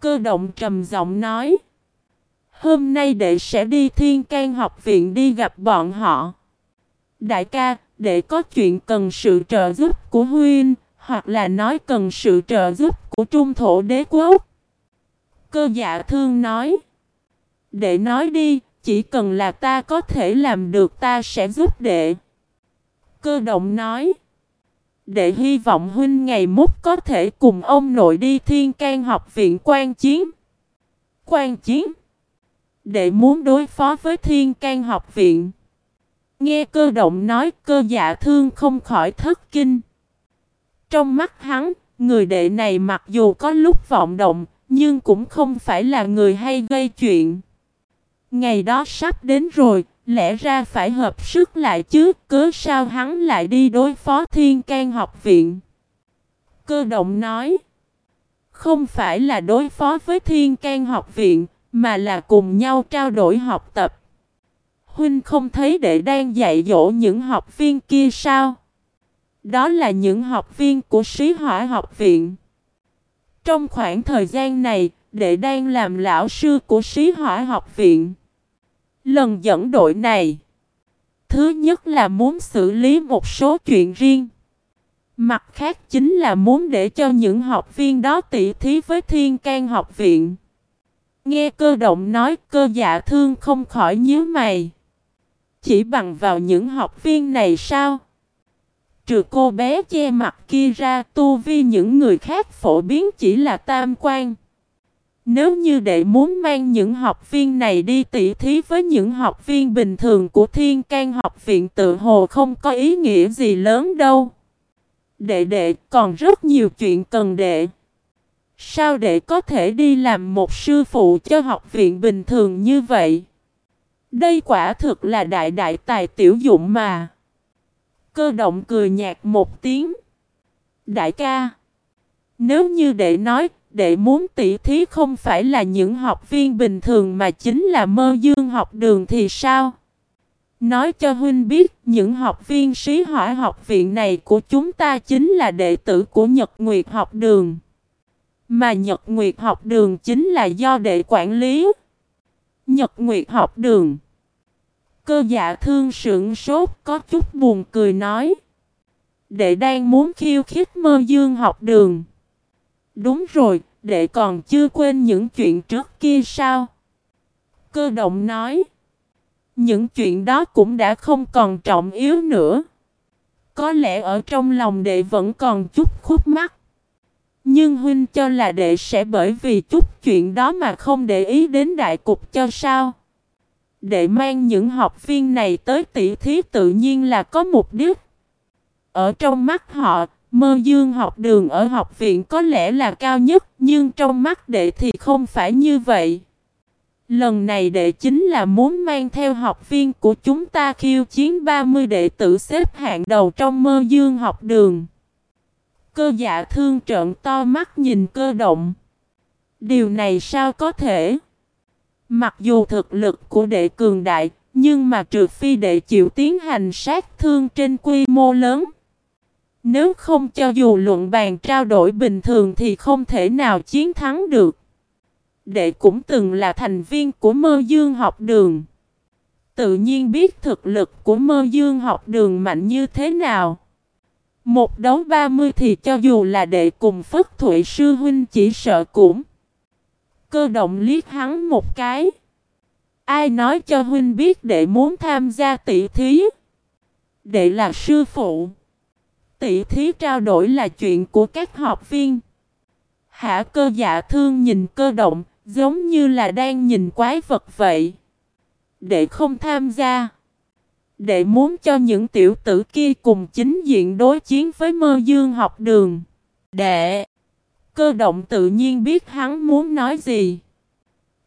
Cơ động trầm giọng nói. Hôm nay đệ sẽ đi thiên can học viện đi gặp bọn họ. Đại ca, đệ có chuyện cần sự trợ giúp của Huynh, hoặc là nói cần sự trợ giúp của trung thổ đế quốc. Cơ dạ thương nói. Đệ nói đi, chỉ cần là ta có thể làm được ta sẽ giúp đệ. Cơ động nói. Đệ hy vọng huynh ngày mốt có thể cùng ông nội đi thiên can học viện quan chiến. Quan chiến. Đệ muốn đối phó với thiên can học viện. Nghe cơ động nói cơ dạ thương không khỏi thất kinh. Trong mắt hắn, người đệ này mặc dù có lúc vọng động, nhưng cũng không phải là người hay gây chuyện. Ngày đó sắp đến rồi, lẽ ra phải hợp sức lại chứ, cớ sao hắn lại đi đối phó thiên can học viện. Cơ động nói, không phải là đối phó với thiên can học viện, mà là cùng nhau trao đổi học tập. Huynh không thấy đệ đang dạy dỗ những học viên kia sao? Đó là những học viên của sĩ hỏa học viện. Trong khoảng thời gian này, đệ đang làm lão sư của sĩ hỏa học viện. Lần dẫn đội này, thứ nhất là muốn xử lý một số chuyện riêng. Mặt khác chính là muốn để cho những học viên đó tỉ thí với thiên can học viện. Nghe cơ động nói cơ dạ thương không khỏi nhíu mày. Chỉ bằng vào những học viên này sao? Trừ cô bé che mặt kia ra tu vi những người khác phổ biến chỉ là tam quan. Nếu như đệ muốn mang những học viên này đi tỉ thí với những học viên bình thường của Thiên can học viện tự hồ không có ý nghĩa gì lớn đâu. Đệ đệ còn rất nhiều chuyện cần đệ. Sao đệ có thể đi làm một sư phụ cho học viện bình thường như vậy? Đây quả thực là đại đại tài tiểu dụng mà. Cơ động cười nhạt một tiếng. Đại ca. Nếu như đệ nói, đệ muốn tỉ thí không phải là những học viên bình thường mà chính là mơ dương học đường thì sao? Nói cho huynh biết, những học viên sĩ hỏa học viện này của chúng ta chính là đệ tử của Nhật Nguyệt học đường. Mà Nhật Nguyệt học đường chính là do đệ quản lý. Nhật Nguyệt học đường. Cơ dạ thương sững sốt có chút buồn cười nói. Đệ đang muốn khiêu khích mơ dương học đường. Đúng rồi, đệ còn chưa quên những chuyện trước kia sao? Cơ động nói. Những chuyện đó cũng đã không còn trọng yếu nữa. Có lẽ ở trong lòng đệ vẫn còn chút khúc mắc. Nhưng huynh cho là đệ sẽ bởi vì chút chuyện đó mà không để ý đến đại cục cho sao? Đệ mang những học viên này tới tỷ thí tự nhiên là có mục đích. Ở trong mắt họ, mơ dương học đường ở học viện có lẽ là cao nhất, nhưng trong mắt đệ thì không phải như vậy. Lần này đệ chính là muốn mang theo học viên của chúng ta khiêu chiến 30 đệ tử xếp hạng đầu trong mơ dương học đường. Cơ dạ thương trợn to mắt nhìn cơ động. Điều này sao có thể? Mặc dù thực lực của đệ cường đại, nhưng mà trừ phi đệ chịu tiến hành sát thương trên quy mô lớn. Nếu không cho dù luận bàn trao đổi bình thường thì không thể nào chiến thắng được. Đệ cũng từng là thành viên của mơ dương học đường. Tự nhiên biết thực lực của mơ dương học đường mạnh như thế nào. Một đấu 30 thì cho dù là đệ cùng Phất Thụy Sư Huynh chỉ sợ cũng. Cơ động liếc hắn một cái. Ai nói cho Huynh biết đệ muốn tham gia tỷ thí? Đệ là sư phụ. Tỷ thí trao đổi là chuyện của các học viên. Hạ cơ dạ thương nhìn cơ động, giống như là đang nhìn quái vật vậy. Đệ không tham gia. Đệ muốn cho những tiểu tử kia cùng chính diện đối chiến với mơ dương học đường. Đệ. Cơ động tự nhiên biết hắn muốn nói gì.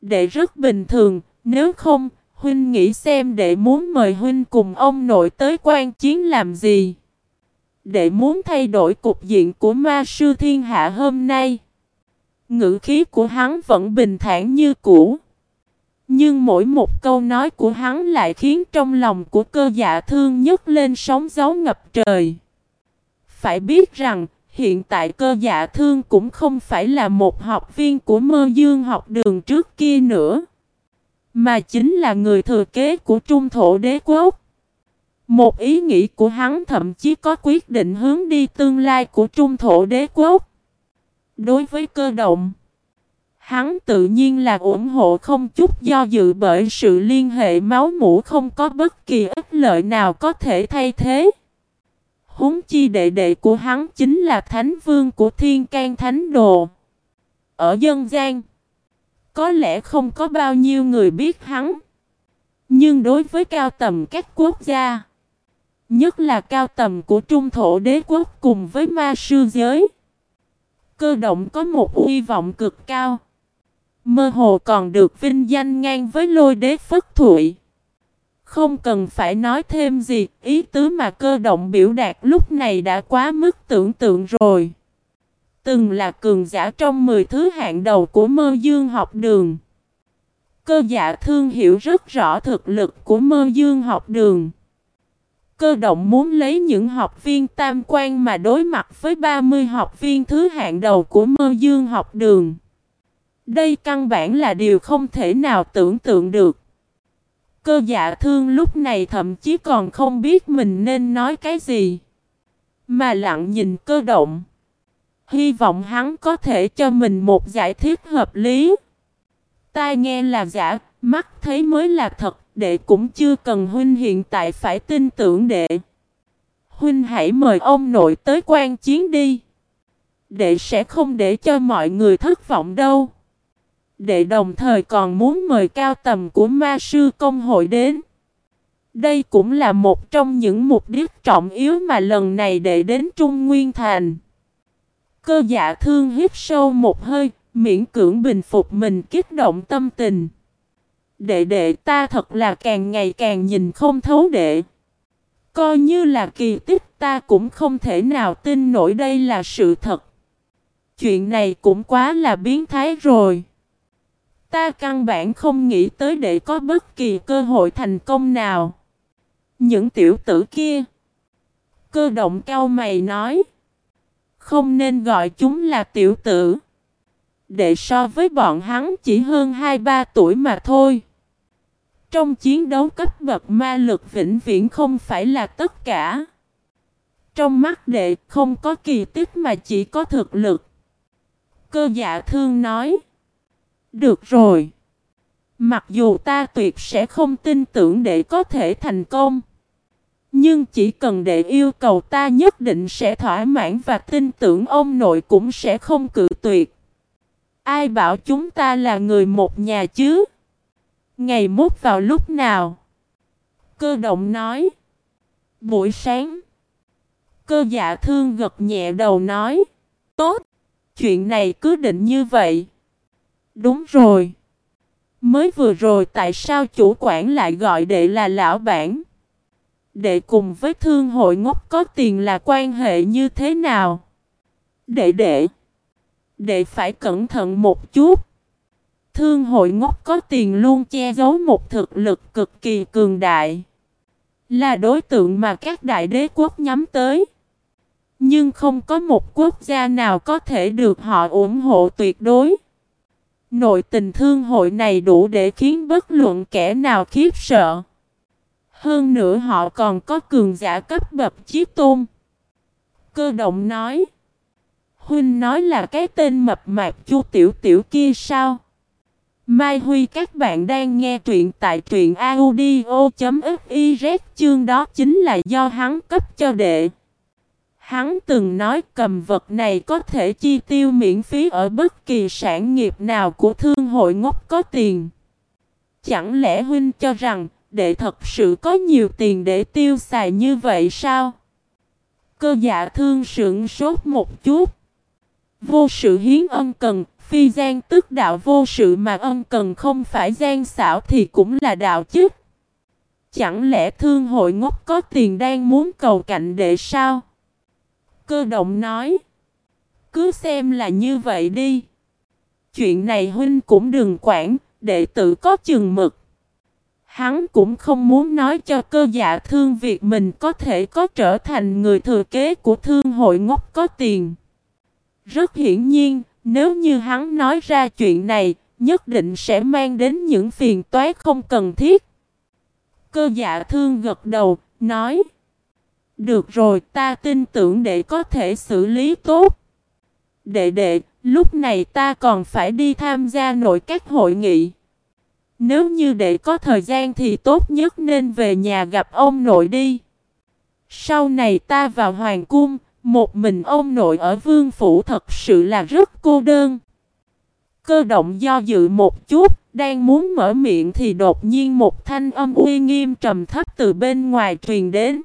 Đệ rất bình thường, nếu không, Huynh nghĩ xem đệ muốn mời Huynh cùng ông nội tới quan chiến làm gì. Đệ muốn thay đổi cục diện của ma sư thiên hạ hôm nay. Ngữ khí của hắn vẫn bình thản như cũ. Nhưng mỗi một câu nói của hắn lại khiến trong lòng của cơ dạ thương nhấc lên sóng gió ngập trời. Phải biết rằng, hiện tại cơ dạ thương cũng không phải là một học viên của mơ dương học đường trước kia nữa. Mà chính là người thừa kế của trung thổ đế quốc. Một ý nghĩ của hắn thậm chí có quyết định hướng đi tương lai của trung thổ đế quốc. Đối với cơ động, hắn tự nhiên là ủng hộ không chút do dự bởi sự liên hệ máu mủ không có bất kỳ ích lợi nào có thể thay thế. Húng chi đệ đệ của hắn chính là thánh vương của thiên can thánh đồ. Ở dân gian, có lẽ không có bao nhiêu người biết hắn. Nhưng đối với cao tầm các quốc gia, nhất là cao tầm của trung thổ đế quốc cùng với ma sư giới, cơ động có một uy vọng cực cao. Mơ hồ còn được vinh danh ngang với lôi đế phất thụy. Không cần phải nói thêm gì, ý tứ mà cơ động biểu đạt lúc này đã quá mức tưởng tượng rồi. Từng là cường giả trong 10 thứ hạng đầu của mơ dương học đường. Cơ dạ thương hiểu rất rõ thực lực của mơ dương học đường. Cơ động muốn lấy những học viên tam quan mà đối mặt với 30 học viên thứ hạng đầu của mơ dương học đường. Đây căn bản là điều không thể nào tưởng tượng được. Cơ dạ thương lúc này thậm chí còn không biết mình nên nói cái gì. Mà lặng nhìn cơ động. Hy vọng hắn có thể cho mình một giải thích hợp lý. Tai nghe là giả, mắt thấy mới là thật, đệ cũng chưa cần huynh hiện tại phải tin tưởng đệ. Huynh hãy mời ông nội tới quan chiến đi. Đệ sẽ không để cho mọi người thất vọng đâu. Đệ đồng thời còn muốn mời cao tầm của ma sư công hội đến. Đây cũng là một trong những mục đích trọng yếu mà lần này đệ đến Trung Nguyên Thành. Cơ dạ thương hít sâu một hơi, miễn cưỡng bình phục mình kích động tâm tình. Đệ đệ ta thật là càng ngày càng nhìn không thấu đệ. Coi như là kỳ tích ta cũng không thể nào tin nổi đây là sự thật. Chuyện này cũng quá là biến thái rồi. Ta căn bản không nghĩ tới để có bất kỳ cơ hội thành công nào. Những tiểu tử kia. Cơ động cao mày nói. Không nên gọi chúng là tiểu tử. Để so với bọn hắn chỉ hơn 2-3 tuổi mà thôi. Trong chiến đấu cấp bậc ma lực vĩnh viễn không phải là tất cả. Trong mắt đệ, không có kỳ tích mà chỉ có thực lực. Cơ dạ thương nói. Được rồi. Mặc dù ta tuyệt sẽ không tin tưởng đệ có thể thành công. Nhưng chỉ cần đệ yêu cầu ta nhất định sẽ thỏa mãn và tin tưởng ông nội cũng sẽ không cự tuyệt. Ai bảo chúng ta là người một nhà chứ? Ngày mốt vào lúc nào? Cơ động nói. Buổi sáng. Cơ dạ thương gật nhẹ đầu nói. Tốt. Chuyện này cứ định như vậy. Đúng rồi. Mới vừa rồi tại sao chủ quản lại gọi đệ là lão bản? Đệ cùng với thương hội ngốc có tiền là quan hệ như thế nào? Đệ đệ. Đệ phải cẩn thận một chút. Thương hội ngốc có tiền luôn che giấu một thực lực cực kỳ cường đại. Là đối tượng mà các đại đế quốc nhắm tới. Nhưng không có một quốc gia nào có thể được họ ủng hộ tuyệt đối. Nội tình thương hội này đủ để khiến bất luận kẻ nào khiếp sợ. Hơn nữa họ còn có cường giả cấp bậc chiếc tôn. Cơ động nói. Huynh nói là cái tên mập mạp chu tiểu tiểu kia sao? Mai Huy các bạn đang nghe truyện tại truyện audio.fiz chương đó chính là do hắn cấp cho đệ. Hắn từng nói cầm vật này có thể chi tiêu miễn phí ở bất kỳ sản nghiệp nào của thương hội ngốc có tiền. Chẳng lẽ huynh cho rằng đệ thật sự có nhiều tiền để tiêu xài như vậy sao? Cơ dạ thương sững sốt một chút. Vô sự hiến ân cần, phi gian tức đạo vô sự mà ân cần không phải gian xảo thì cũng là đạo chứ. Chẳng lẽ thương hội ngốc có tiền đang muốn cầu cạnh đệ sao? Cơ động nói. Cứ xem là như vậy đi. Chuyện này huynh cũng đừng quản, đệ tử có chừng mực. Hắn cũng không muốn nói cho cơ dạ thương việc mình có thể có trở thành người thừa kế của thương hội ngốc có tiền. Rất hiển nhiên, nếu như hắn nói ra chuyện này, nhất định sẽ mang đến những phiền toái không cần thiết. Cơ dạ thương gật đầu, nói Được rồi, ta tin tưởng để có thể xử lý tốt. Đệ đệ, lúc này ta còn phải đi tham gia nội các hội nghị. Nếu như đệ có thời gian thì tốt nhất nên về nhà gặp ông nội đi. Sau này ta vào hoàng cung, một mình ông nội ở vương phủ thật sự là rất cô đơn. Cơ động do dự một chút, đang muốn mở miệng thì đột nhiên một thanh âm uy nghiêm trầm thấp từ bên ngoài truyền đến.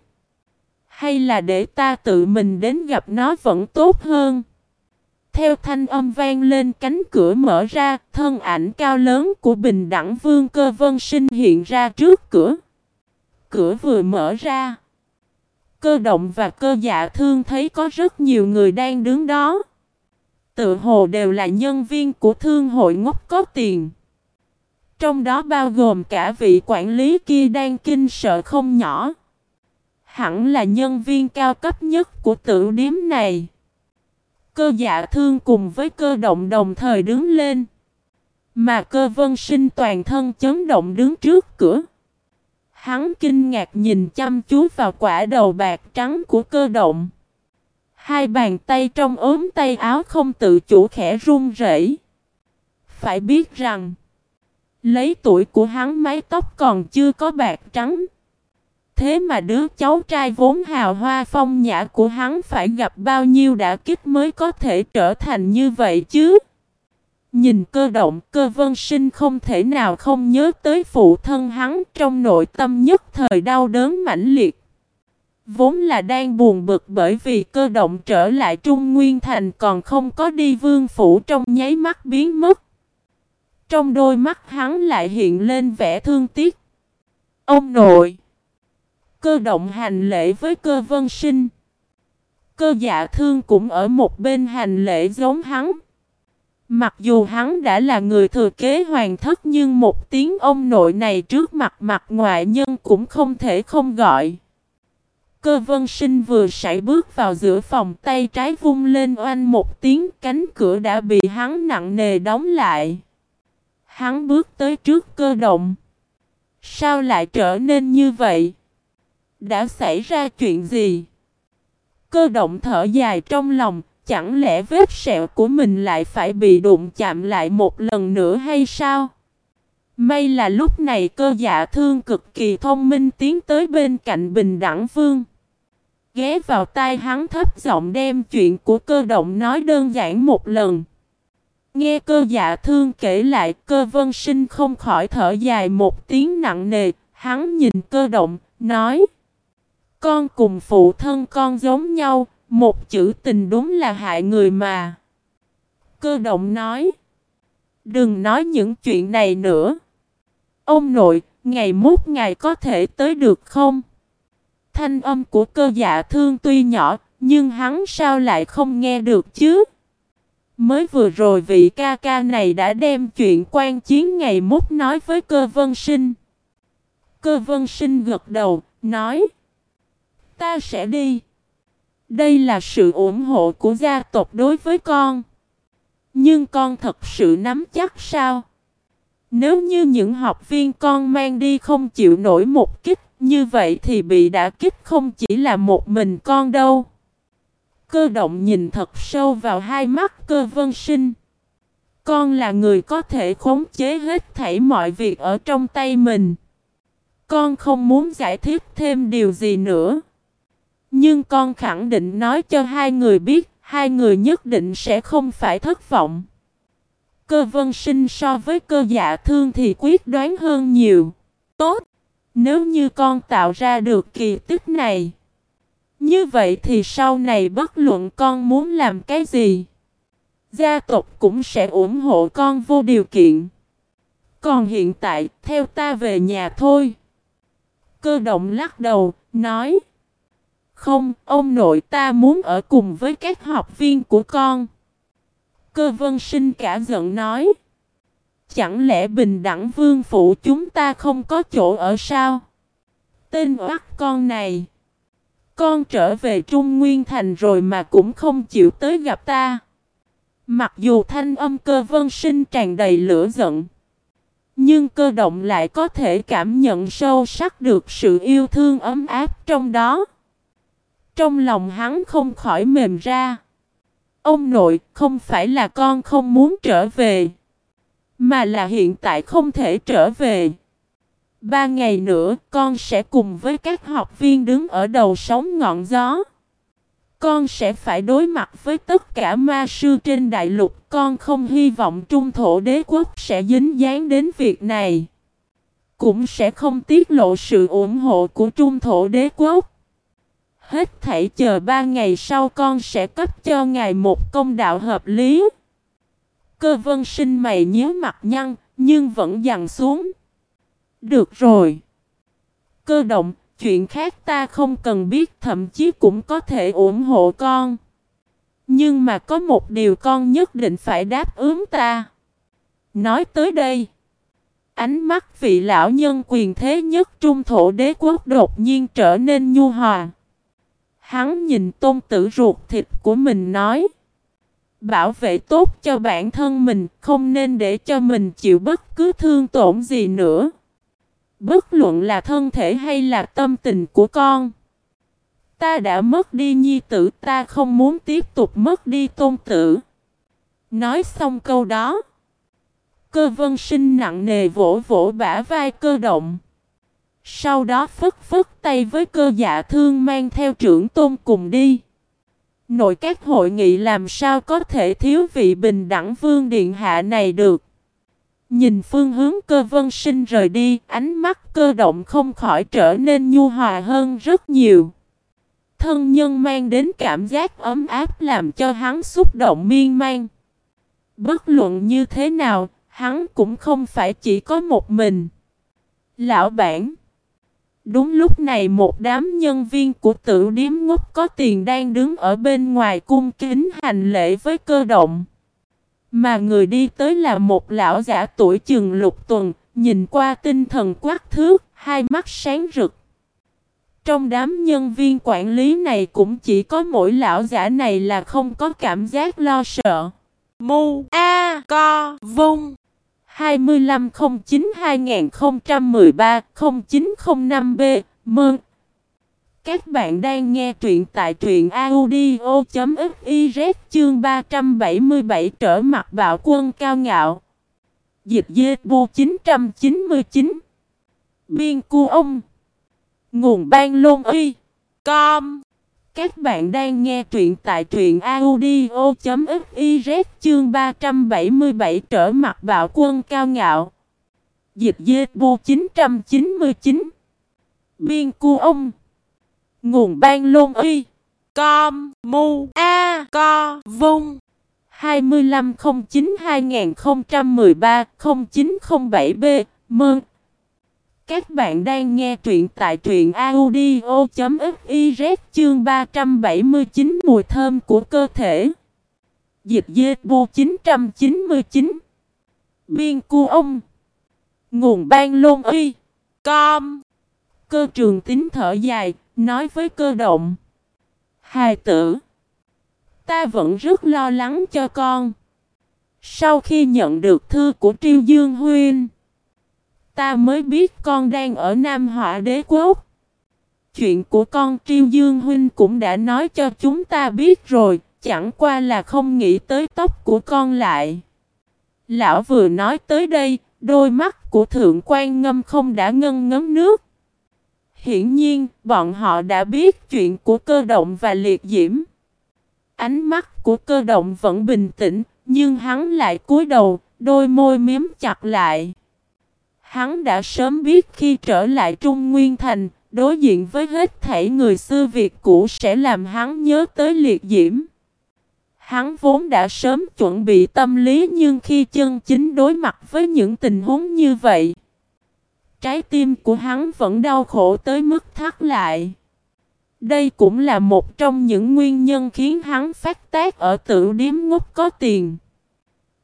Hay là để ta tự mình đến gặp nó vẫn tốt hơn. Theo thanh âm vang lên cánh cửa mở ra, thân ảnh cao lớn của bình đẳng vương cơ vân sinh hiện ra trước cửa. Cửa vừa mở ra. Cơ động và cơ dạ thương thấy có rất nhiều người đang đứng đó. Tự hồ đều là nhân viên của thương hội ngốc có tiền. Trong đó bao gồm cả vị quản lý kia đang kinh sợ không nhỏ. Hẳn là nhân viên cao cấp nhất của tự điếm này. Cơ dạ thương cùng với cơ động đồng thời đứng lên. Mà cơ vân sinh toàn thân chấn động đứng trước cửa. Hắn kinh ngạc nhìn chăm chú vào quả đầu bạc trắng của cơ động. Hai bàn tay trong ốm tay áo không tự chủ khẽ run rẩy. Phải biết rằng, lấy tuổi của hắn mái tóc còn chưa có bạc trắng. Thế mà đứa cháu trai vốn hào hoa phong nhã của hắn phải gặp bao nhiêu đã kích mới có thể trở thành như vậy chứ? Nhìn cơ động, cơ vân sinh không thể nào không nhớ tới phụ thân hắn trong nội tâm nhất thời đau đớn mãnh liệt. Vốn là đang buồn bực bởi vì cơ động trở lại Trung Nguyên Thành còn không có đi vương phủ trong nháy mắt biến mất. Trong đôi mắt hắn lại hiện lên vẻ thương tiếc. Ông nội! Cơ động hành lễ với cơ vân sinh. Cơ dạ thương cũng ở một bên hành lễ giống hắn. Mặc dù hắn đã là người thừa kế hoàng thất nhưng một tiếng ông nội này trước mặt mặt ngoại nhân cũng không thể không gọi. Cơ vân sinh vừa sải bước vào giữa phòng tay trái vung lên oanh một tiếng cánh cửa đã bị hắn nặng nề đóng lại. Hắn bước tới trước cơ động. Sao lại trở nên như vậy? Đã xảy ra chuyện gì? Cơ động thở dài trong lòng, chẳng lẽ vết sẹo của mình lại phải bị đụng chạm lại một lần nữa hay sao? May là lúc này cơ dạ thương cực kỳ thông minh tiến tới bên cạnh bình đẳng vương. Ghé vào tai hắn thấp giọng đem chuyện của cơ động nói đơn giản một lần. Nghe cơ dạ thương kể lại cơ vân sinh không khỏi thở dài một tiếng nặng nề, hắn nhìn cơ động, nói Con cùng phụ thân con giống nhau, một chữ tình đúng là hại người mà. Cơ động nói Đừng nói những chuyện này nữa. Ông nội, ngày mốt ngày có thể tới được không? Thanh âm của cơ dạ thương tuy nhỏ, nhưng hắn sao lại không nghe được chứ? Mới vừa rồi vị ca ca này đã đem chuyện quan chiến ngày mốt nói với cơ vân sinh. Cơ vân sinh gật đầu, nói Ta sẽ đi. Đây là sự ủng hộ của gia tộc đối với con. Nhưng con thật sự nắm chắc sao? Nếu như những học viên con mang đi không chịu nổi một kích, như vậy thì bị đả kích không chỉ là một mình con đâu. Cơ động nhìn thật sâu vào hai mắt cơ vân sinh. Con là người có thể khống chế hết thảy mọi việc ở trong tay mình. Con không muốn giải thích thêm điều gì nữa. Nhưng con khẳng định nói cho hai người biết, hai người nhất định sẽ không phải thất vọng. Cơ vân sinh so với cơ dạ thương thì quyết đoán hơn nhiều. Tốt! Nếu như con tạo ra được kỳ tích này, như vậy thì sau này bất luận con muốn làm cái gì, gia tộc cũng sẽ ủng hộ con vô điều kiện. Còn hiện tại, theo ta về nhà thôi. Cơ động lắc đầu, nói. Không, ông nội ta muốn ở cùng với các học viên của con. Cơ vân sinh cả giận nói. Chẳng lẽ bình đẳng vương phủ chúng ta không có chỗ ở sao? Tên oắt con này. Con trở về Trung Nguyên Thành rồi mà cũng không chịu tới gặp ta. Mặc dù thanh âm cơ vân sinh tràn đầy lửa giận. Nhưng cơ động lại có thể cảm nhận sâu sắc được sự yêu thương ấm áp trong đó. Trong lòng hắn không khỏi mềm ra. Ông nội, không phải là con không muốn trở về. Mà là hiện tại không thể trở về. Ba ngày nữa, con sẽ cùng với các học viên đứng ở đầu sóng ngọn gió. Con sẽ phải đối mặt với tất cả ma sư trên đại lục. Con không hy vọng trung thổ đế quốc sẽ dính dáng đến việc này. Cũng sẽ không tiết lộ sự ủng hộ của trung thổ đế quốc. Hết thảy chờ ba ngày sau con sẽ cấp cho ngài một công đạo hợp lý. Cơ vân sinh mày nhíu mặt nhăn, nhưng vẫn dằn xuống. Được rồi. Cơ động, chuyện khác ta không cần biết thậm chí cũng có thể ủng hộ con. Nhưng mà có một điều con nhất định phải đáp ứng ta. Nói tới đây. Ánh mắt vị lão nhân quyền thế nhất trung thổ đế quốc đột nhiên trở nên nhu hòa. Hắn nhìn tôn tử ruột thịt của mình nói. Bảo vệ tốt cho bản thân mình, không nên để cho mình chịu bất cứ thương tổn gì nữa. Bất luận là thân thể hay là tâm tình của con. Ta đã mất đi nhi tử, ta không muốn tiếp tục mất đi tôn tử. Nói xong câu đó. Cơ vân sinh nặng nề vỗ vỗ bả vai cơ động. Sau đó phất phất tay với cơ dạ thương mang theo trưởng tôn cùng đi. Nội các hội nghị làm sao có thể thiếu vị bình đẳng vương điện hạ này được. Nhìn phương hướng cơ vân sinh rời đi, ánh mắt cơ động không khỏi trở nên nhu hòa hơn rất nhiều. Thân nhân mang đến cảm giác ấm áp làm cho hắn xúc động miên man. Bất luận như thế nào, hắn cũng không phải chỉ có một mình. Lão bản Đúng lúc này một đám nhân viên của tử điếm ngốc có tiền đang đứng ở bên ngoài cung kính hành lễ với cơ động. Mà người đi tới là một lão giả tuổi chừng lục tuần, nhìn qua tinh thần quát thước, hai mắt sáng rực. Trong đám nhân viên quản lý này cũng chỉ có mỗi lão giả này là không có cảm giác lo sợ. Mu A Co Vung 2509-2013-0905B Mơn. Các bạn đang nghe truyện tại truyện audio.fiz chương 377 trở mặt bạo quân cao ngạo. Dịch dê bu 999 Biên cu ông. Nguồn ban lôn uy Com các bạn đang nghe truyện tại truyện audio.fiz chương 377 trở mặt bạo quân cao ngạo. Dịch dê bu 999. Biên cu ông. Nguồn ban lôn y. Com. Mu. A. Co. Vung. 2509-2013-0907B. Mơn. Các bạn đang nghe truyện tại truyện audio.fiz chương 379 mùi thơm của cơ thể. Dịch dê bu 999 Biên cu ông. Nguồn ban lôn uy. Com. Cơ trường tính thở dài, Nói với cơ động. Hài tử. Ta vẫn rất lo lắng cho con. Sau khi nhận được thư của Triêu Dương Huynh Ta mới biết con đang ở Nam Hỏa Đế Quốc. Chuyện của con Triêu Dương Huynh cũng đã nói cho chúng ta biết rồi, chẳng qua là không nghĩ tới tóc của con lại. Lão vừa nói tới đây, đôi mắt của Thượng quan Ngâm không đã ngân ngấm nước. Hiển nhiên, bọn họ đã biết chuyện của cơ động và liệt diễm. Ánh mắt của cơ động vẫn bình tĩnh, nhưng hắn lại cúi đầu, đôi môi miếm chặt lại. Hắn đã sớm biết khi trở lại Trung Nguyên Thành, đối diện với hết thảy người xưa Việt cũ sẽ làm hắn nhớ tới liệt diễm. Hắn vốn đã sớm chuẩn bị tâm lý nhưng khi chân chính đối mặt với những tình huống như vậy, trái tim của hắn vẫn đau khổ tới mức thắt lại. Đây cũng là một trong những nguyên nhân khiến hắn phát tác ở tự điếm ngốc có tiền.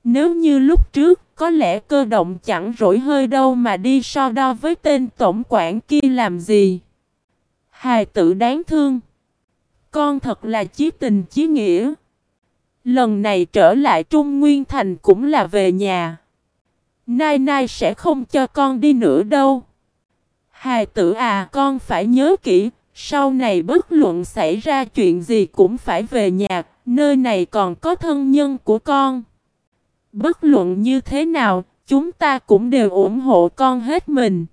Nếu như lúc trước, có lẽ cơ động chẳng rỗi hơi đâu mà đi so đo với tên tổng quản kia làm gì. Hài tử đáng thương. Con thật là chí tình chí nghĩa. Lần này trở lại Trung Nguyên Thành cũng là về nhà. Nai nai sẽ không cho con đi nữa đâu. Hài tử à con phải nhớ kỹ, sau này bất luận xảy ra chuyện gì cũng phải về nhà, nơi này còn có thân nhân của con. Bất luận như thế nào, chúng ta cũng đều ủng hộ con hết mình.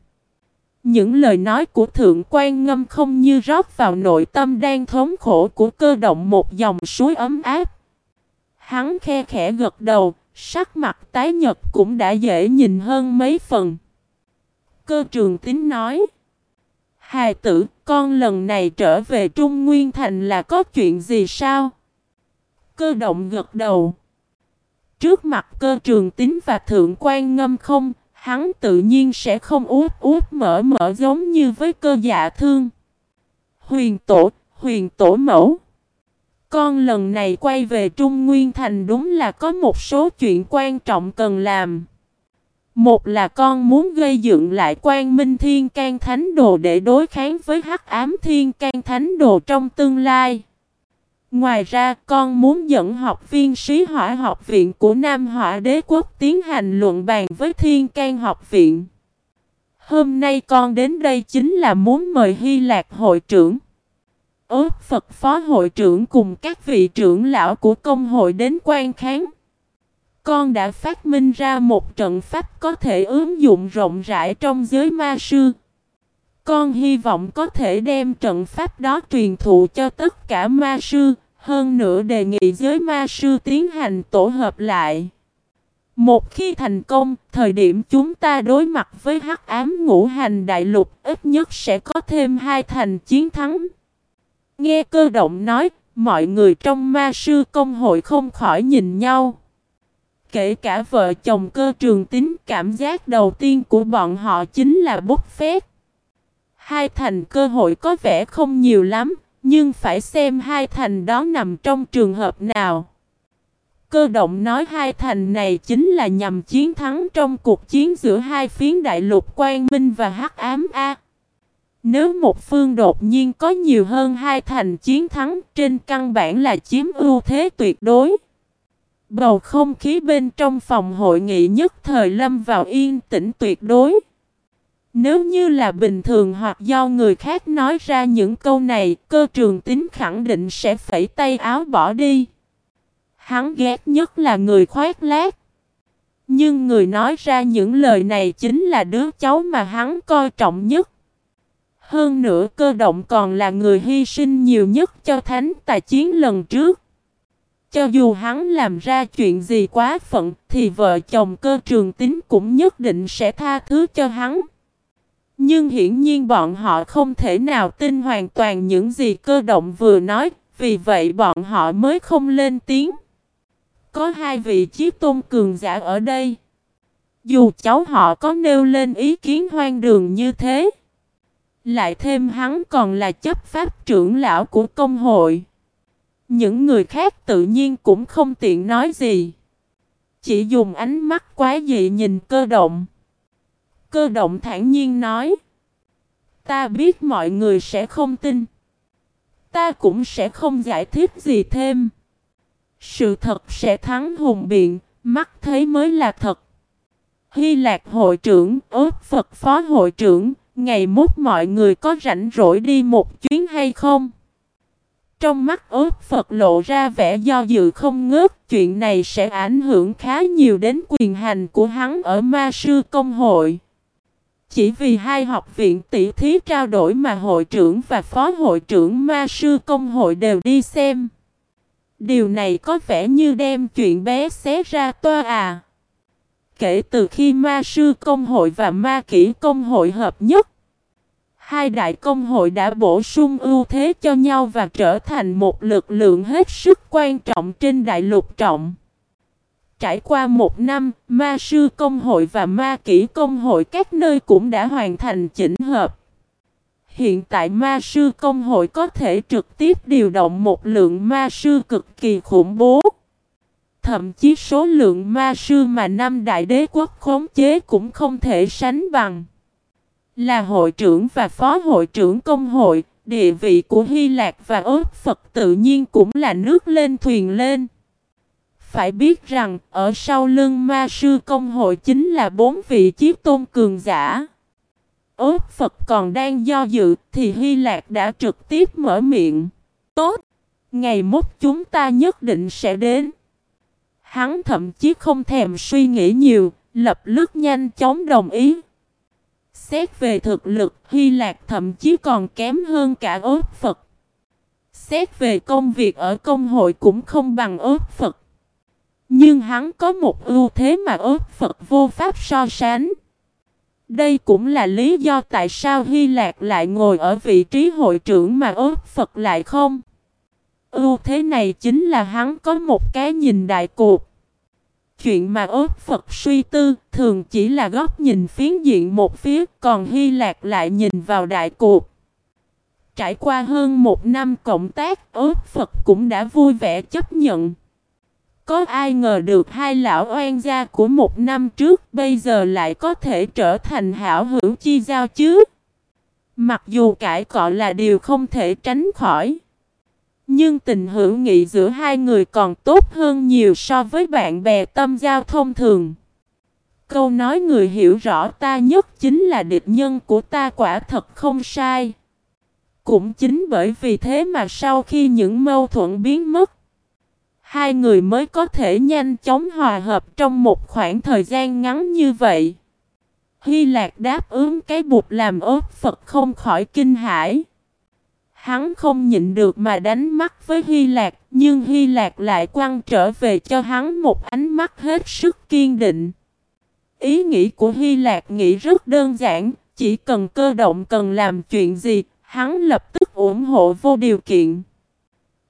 Những lời nói của Thượng quan Ngâm không như rót vào nội tâm đang thống khổ của cơ động một dòng suối ấm áp. Hắn khe khẽ gật đầu, sắc mặt tái nhật cũng đã dễ nhìn hơn mấy phần. Cơ trường tính nói. Hài tử, con lần này trở về Trung Nguyên Thành là có chuyện gì sao? Cơ động gật đầu. Trước mặt cơ trường tính và thượng quan ngâm không, hắn tự nhiên sẽ không út út mở mở giống như với cơ dạ thương. Huyền tổ, huyền tổ mẫu. Con lần này quay về Trung Nguyên Thành đúng là có một số chuyện quan trọng cần làm. Một là con muốn gây dựng lại quan minh thiên can thánh đồ để đối kháng với hắc ám thiên can thánh đồ trong tương lai. Ngoài ra, con muốn dẫn học viên sĩ hỏa học viện của Nam Hỏa Đế Quốc tiến hành luận bàn với Thiên can học viện. Hôm nay con đến đây chính là muốn mời Hy Lạc hội trưởng. Ước Phật phó hội trưởng cùng các vị trưởng lão của công hội đến quan kháng. Con đã phát minh ra một trận pháp có thể ứng dụng rộng rãi trong giới ma sư. Con hy vọng có thể đem trận pháp đó truyền thụ cho tất cả ma sư, hơn nữa đề nghị giới ma sư tiến hành tổ hợp lại. Một khi thành công, thời điểm chúng ta đối mặt với hắc ám ngũ hành đại lục ít nhất sẽ có thêm hai thành chiến thắng. Nghe cơ động nói, mọi người trong ma sư công hội không khỏi nhìn nhau. Kể cả vợ chồng cơ trường tính cảm giác đầu tiên của bọn họ chính là bút phép. Hai thành cơ hội có vẻ không nhiều lắm, nhưng phải xem hai thành đó nằm trong trường hợp nào. Cơ động nói hai thành này chính là nhằm chiến thắng trong cuộc chiến giữa hai phiến đại lục Quang Minh và Hắc Ám A. Nếu một phương đột nhiên có nhiều hơn hai thành chiến thắng trên căn bản là chiếm ưu thế tuyệt đối. Bầu không khí bên trong phòng hội nghị nhất thời lâm vào yên tĩnh tuyệt đối. Nếu như là bình thường hoặc do người khác nói ra những câu này, cơ trường tính khẳng định sẽ phẩy tay áo bỏ đi. Hắn ghét nhất là người khoét lác. Nhưng người nói ra những lời này chính là đứa cháu mà hắn coi trọng nhất. Hơn nữa cơ động còn là người hy sinh nhiều nhất cho thánh tài chiến lần trước. Cho dù hắn làm ra chuyện gì quá phận thì vợ chồng cơ trường tính cũng nhất định sẽ tha thứ cho hắn. Nhưng hiển nhiên bọn họ không thể nào tin hoàn toàn những gì cơ động vừa nói, vì vậy bọn họ mới không lên tiếng. Có hai vị chiếc tôn cường giả ở đây. Dù cháu họ có nêu lên ý kiến hoang đường như thế, lại thêm hắn còn là chấp pháp trưởng lão của công hội. Những người khác tự nhiên cũng không tiện nói gì. Chỉ dùng ánh mắt quá dị nhìn cơ động. Cơ động thản nhiên nói. Ta biết mọi người sẽ không tin. Ta cũng sẽ không giải thích gì thêm. Sự thật sẽ thắng hùng biện, mắt thấy mới là thật. Hy Lạc hội trưởng, ớt Phật phó hội trưởng, ngày mốt mọi người có rảnh rỗi đi một chuyến hay không? Trong mắt ớt Phật lộ ra vẻ do dự không ngớt, chuyện này sẽ ảnh hưởng khá nhiều đến quyền hành của hắn ở ma sư công hội. Chỉ vì hai học viện tỷ thí trao đổi mà hội trưởng và phó hội trưởng ma sư công hội đều đi xem. Điều này có vẻ như đem chuyện bé xé ra toa à. Kể từ khi ma sư công hội và ma kỹ công hội hợp nhất, hai đại công hội đã bổ sung ưu thế cho nhau và trở thành một lực lượng hết sức quan trọng trên đại lục trọng. Trải qua một năm, ma sư công hội và ma kỹ công hội các nơi cũng đã hoàn thành chỉnh hợp. Hiện tại ma sư công hội có thể trực tiếp điều động một lượng ma sư cực kỳ khủng bố. Thậm chí số lượng ma sư mà năm đại đế quốc khống chế cũng không thể sánh bằng. Là hội trưởng và phó hội trưởng công hội, địa vị của Hy Lạc và ớt Phật tự nhiên cũng là nước lên thuyền lên phải biết rằng ở sau lưng ma sư công hội chính là bốn vị chiếc tôn cường giả. Ốt Phật còn đang do dự thì Hy Lạc đã trực tiếp mở miệng. Tốt! Ngày mốt chúng ta nhất định sẽ đến. Hắn thậm chí không thèm suy nghĩ nhiều, lập tức nhanh chóng đồng ý. Xét về thực lực, Hy Lạc thậm chí còn kém hơn cả ốt Phật. Xét về công việc ở công hội cũng không bằng ốt Phật. Nhưng hắn có một ưu thế mà Ước Phật vô pháp so sánh. Đây cũng là lý do tại sao Hy Lạc lại ngồi ở vị trí hội trưởng mà Ước Phật lại không. Ưu thế này chính là hắn có một cái nhìn đại cuộc. Chuyện mà Ước Phật suy tư thường chỉ là góc nhìn phiến diện một phía, còn Hy Lạc lại nhìn vào đại cuộc. Trải qua hơn một năm cộng tác, Ước Phật cũng đã vui vẻ chấp nhận. Có ai ngờ được hai lão oan gia của một năm trước bây giờ lại có thể trở thành hảo hữu chi giao chứ? Mặc dù cãi cọ là điều không thể tránh khỏi. Nhưng tình hữu nghị giữa hai người còn tốt hơn nhiều so với bạn bè tâm giao thông thường. Câu nói người hiểu rõ ta nhất chính là địch nhân của ta quả thật không sai. Cũng chính bởi vì thế mà sau khi những mâu thuẫn biến mất, hai người mới có thể nhanh chóng hòa hợp trong một khoảng thời gian ngắn như vậy. Hy Lạc đáp ứng cái bụt làm ớt Phật không khỏi kinh hãi. Hắn không nhịn được mà đánh mắt với Hy Lạc, nhưng Hy Lạc lại quăng trở về cho hắn một ánh mắt hết sức kiên định. Ý nghĩ của Hy Lạc nghĩ rất đơn giản, chỉ cần cơ động cần làm chuyện gì, hắn lập tức ủng hộ vô điều kiện.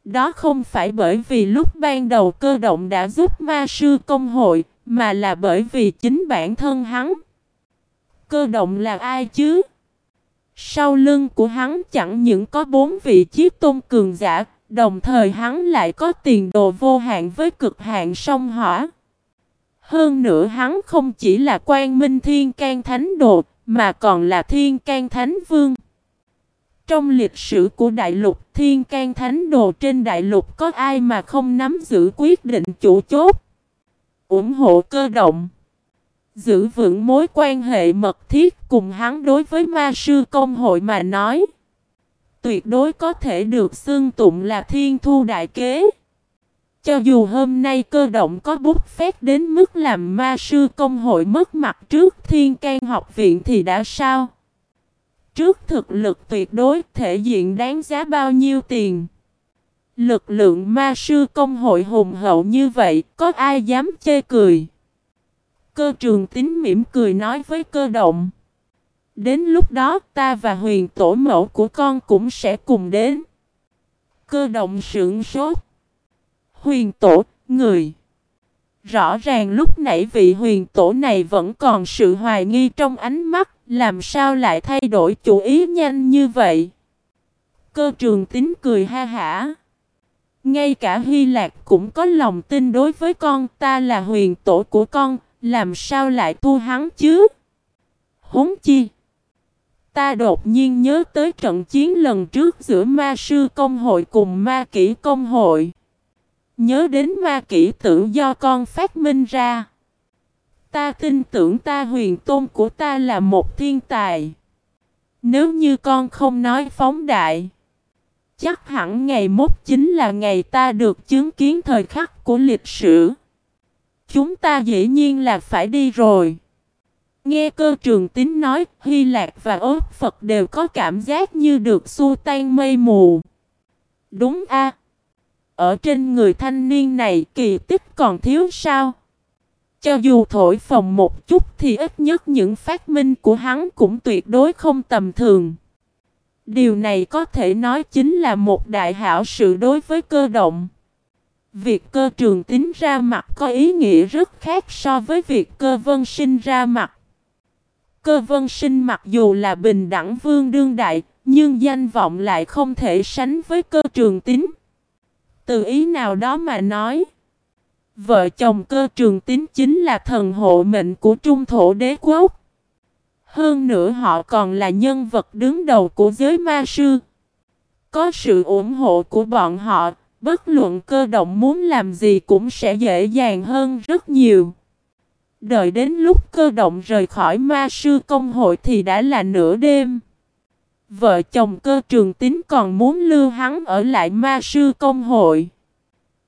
Đó không phải bởi vì lúc ban đầu cơ động đã giúp ma sư công hội, mà là bởi vì chính bản thân hắn. Cơ động là ai chứ? Sau lưng của hắn chẳng những có bốn vị chiếc tôn cường giả, đồng thời hắn lại có tiền đồ vô hạn với cực hạn sông hỏa. Hơn nữa hắn không chỉ là quan minh thiên can thánh đồ, mà còn là thiên can thánh vương. Trong lịch sử của đại lục, thiên can thánh đồ trên đại lục có ai mà không nắm giữ quyết định chủ chốt. ủng hộ cơ động. Giữ vững mối quan hệ mật thiết cùng hắn đối với ma sư công hội mà nói. Tuyệt đối có thể được xưng tụng là thiên thu đại kế. Cho dù hôm nay cơ động có bút phép đến mức làm ma sư công hội mất mặt trước thiên can học viện thì đã sao? Trước thực lực tuyệt đối thể diện đáng giá bao nhiêu tiền? Lực lượng ma sư công hội hùng hậu như vậy, có ai dám chê cười? Cơ trường tính mỉm cười nói với cơ động. Đến lúc đó ta và huyền tổ mẫu của con cũng sẽ cùng đến. Cơ động sững sốt. Huyền tổ, người. Rõ ràng lúc nãy vị huyền tổ này vẫn còn sự hoài nghi trong ánh mắt, làm sao lại thay đổi chủ ý nhanh như vậy? Cơ trường tính cười ha hả. Ngay cả Hy Lạc cũng có lòng tin đối với con ta là huyền tổ của con, làm sao lại thu hắn chứ? Huống chi? Ta đột nhiên nhớ tới trận chiến lần trước giữa ma sư công hội cùng ma kỹ công hội. Nhớ đến ma kỹ tự do con phát minh ra. Ta tin tưởng ta huyền tôn của ta là một thiên tài. Nếu như con không nói phóng đại. Chắc hẳn ngày mốt chính là ngày ta được chứng kiến thời khắc của lịch sử. Chúng ta dĩ nhiên là phải đi rồi. Nghe cơ trường tín nói, Hy Lạc và ớt Phật đều có cảm giác như được xua tan mây mù. Đúng a Ở trên người thanh niên này kỳ tích còn thiếu sao? Cho dù thổi phồng một chút thì ít nhất những phát minh của hắn cũng tuyệt đối không tầm thường. Điều này có thể nói chính là một đại hảo sự đối với cơ động. Việc cơ trường tính ra mặt có ý nghĩa rất khác so với việc cơ vân sinh ra mặt. Cơ vân sinh mặc dù là bình đẳng vương đương đại, nhưng danh vọng lại không thể sánh với cơ trường tính. Từ ý nào đó mà nói, vợ chồng cơ trường tính chính là thần hộ mệnh của trung thổ đế quốc. Hơn nữa họ còn là nhân vật đứng đầu của giới ma sư. Có sự ủng hộ của bọn họ, Bất luận cơ động muốn làm gì cũng sẽ dễ dàng hơn rất nhiều. Đợi đến lúc cơ động rời khỏi ma sư công hội thì đã là nửa đêm. Vợ chồng cơ trường tín còn muốn lưu hắn ở lại ma sư công hội.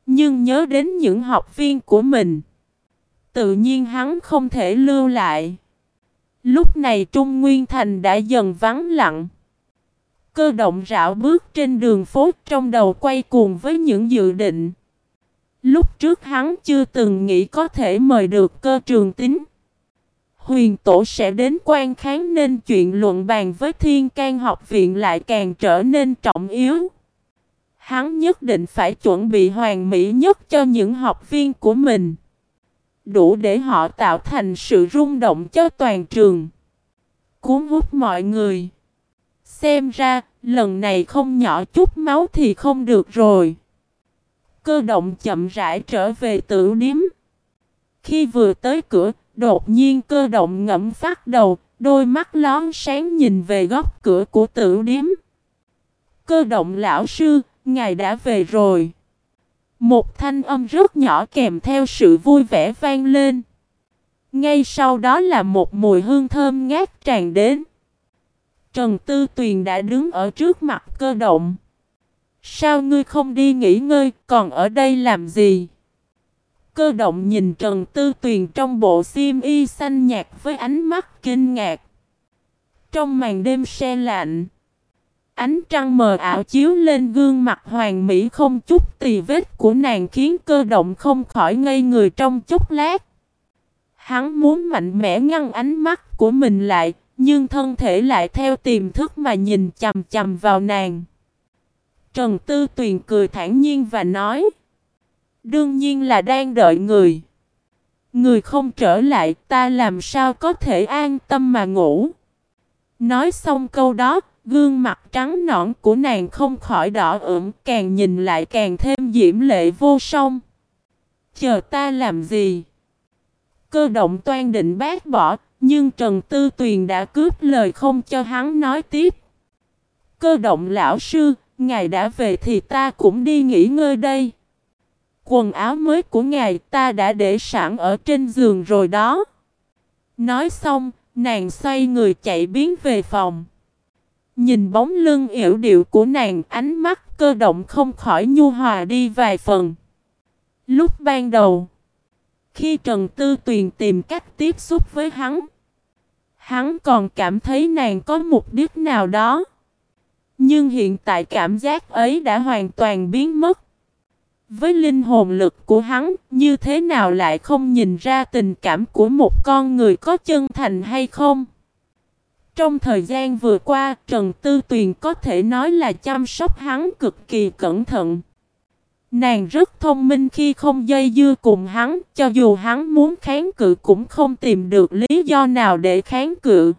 Nhưng nhớ đến những học viên của mình. Tự nhiên hắn không thể lưu lại. Lúc này Trung Nguyên Thành đã dần vắng lặng. Cơ động rảo bước trên đường phố, trong đầu quay cuồng với những dự định. Lúc trước hắn chưa từng nghĩ có thể mời được cơ trường tính. Huyền tổ sẽ đến quan kháng nên chuyện luận bàn với thiên can học viện lại càng trở nên trọng yếu. Hắn nhất định phải chuẩn bị hoàn mỹ nhất cho những học viên của mình. Đủ để họ tạo thành sự rung động cho toàn trường. Cuốn hút mọi người. Xem ra, lần này không nhỏ chút máu thì không được rồi. Cơ động chậm rãi trở về tử điếm. Khi vừa tới cửa, đột nhiên cơ động ngẫm phát đầu, đôi mắt lón sáng nhìn về góc cửa của tử điếm. Cơ động lão sư, ngài đã về rồi. Một thanh âm rất nhỏ kèm theo sự vui vẻ vang lên. Ngay sau đó là một mùi hương thơm ngát tràn đến. Trần Tư Tuyền đã đứng ở trước mặt cơ động. Sao ngươi không đi nghỉ ngơi, còn ở đây làm gì? Cơ động nhìn Trần Tư Tuyền trong bộ xiêm y xanh nhạt với ánh mắt kinh ngạc. Trong màn đêm se lạnh, ánh trăng mờ ảo chiếu lên gương mặt hoàng mỹ không chút tì vết của nàng khiến cơ động không khỏi ngây người trong chốc lát. Hắn muốn mạnh mẽ ngăn ánh mắt của mình lại, nhưng thân thể lại theo tiềm thức mà nhìn chầm chầm vào nàng. Trần Tư Tuyền cười thản nhiên và nói Đương nhiên là đang đợi người Người không trở lại ta làm sao có thể an tâm mà ngủ Nói xong câu đó Gương mặt trắng nõn của nàng không khỏi đỏ ửng Càng nhìn lại càng thêm diễm lệ vô song Chờ ta làm gì Cơ động toan định bác bỏ Nhưng Trần Tư Tuyền đã cướp lời không cho hắn nói tiếp Cơ động lão sư Ngài đã về thì ta cũng đi nghỉ ngơi đây. Quần áo mới của ngài ta đã để sẵn ở trên giường rồi đó. Nói xong, nàng xoay người chạy biến về phòng. Nhìn bóng lưng yểu điệu của nàng, ánh mắt cơ động không khỏi nhu hòa đi vài phần. Lúc ban đầu, khi Trần Tư Tuyền tìm cách tiếp xúc với hắn, hắn còn cảm thấy nàng có mục đích nào đó. Nhưng hiện tại cảm giác ấy đã hoàn toàn biến mất. Với linh hồn lực của hắn, như thế nào lại không nhìn ra tình cảm của một con người có chân thành hay không? Trong thời gian vừa qua, Trần Tư Tuyền có thể nói là chăm sóc hắn cực kỳ cẩn thận. Nàng rất thông minh khi không dây dưa cùng hắn, cho dù hắn muốn kháng cự cũng không tìm được lý do nào để kháng cự.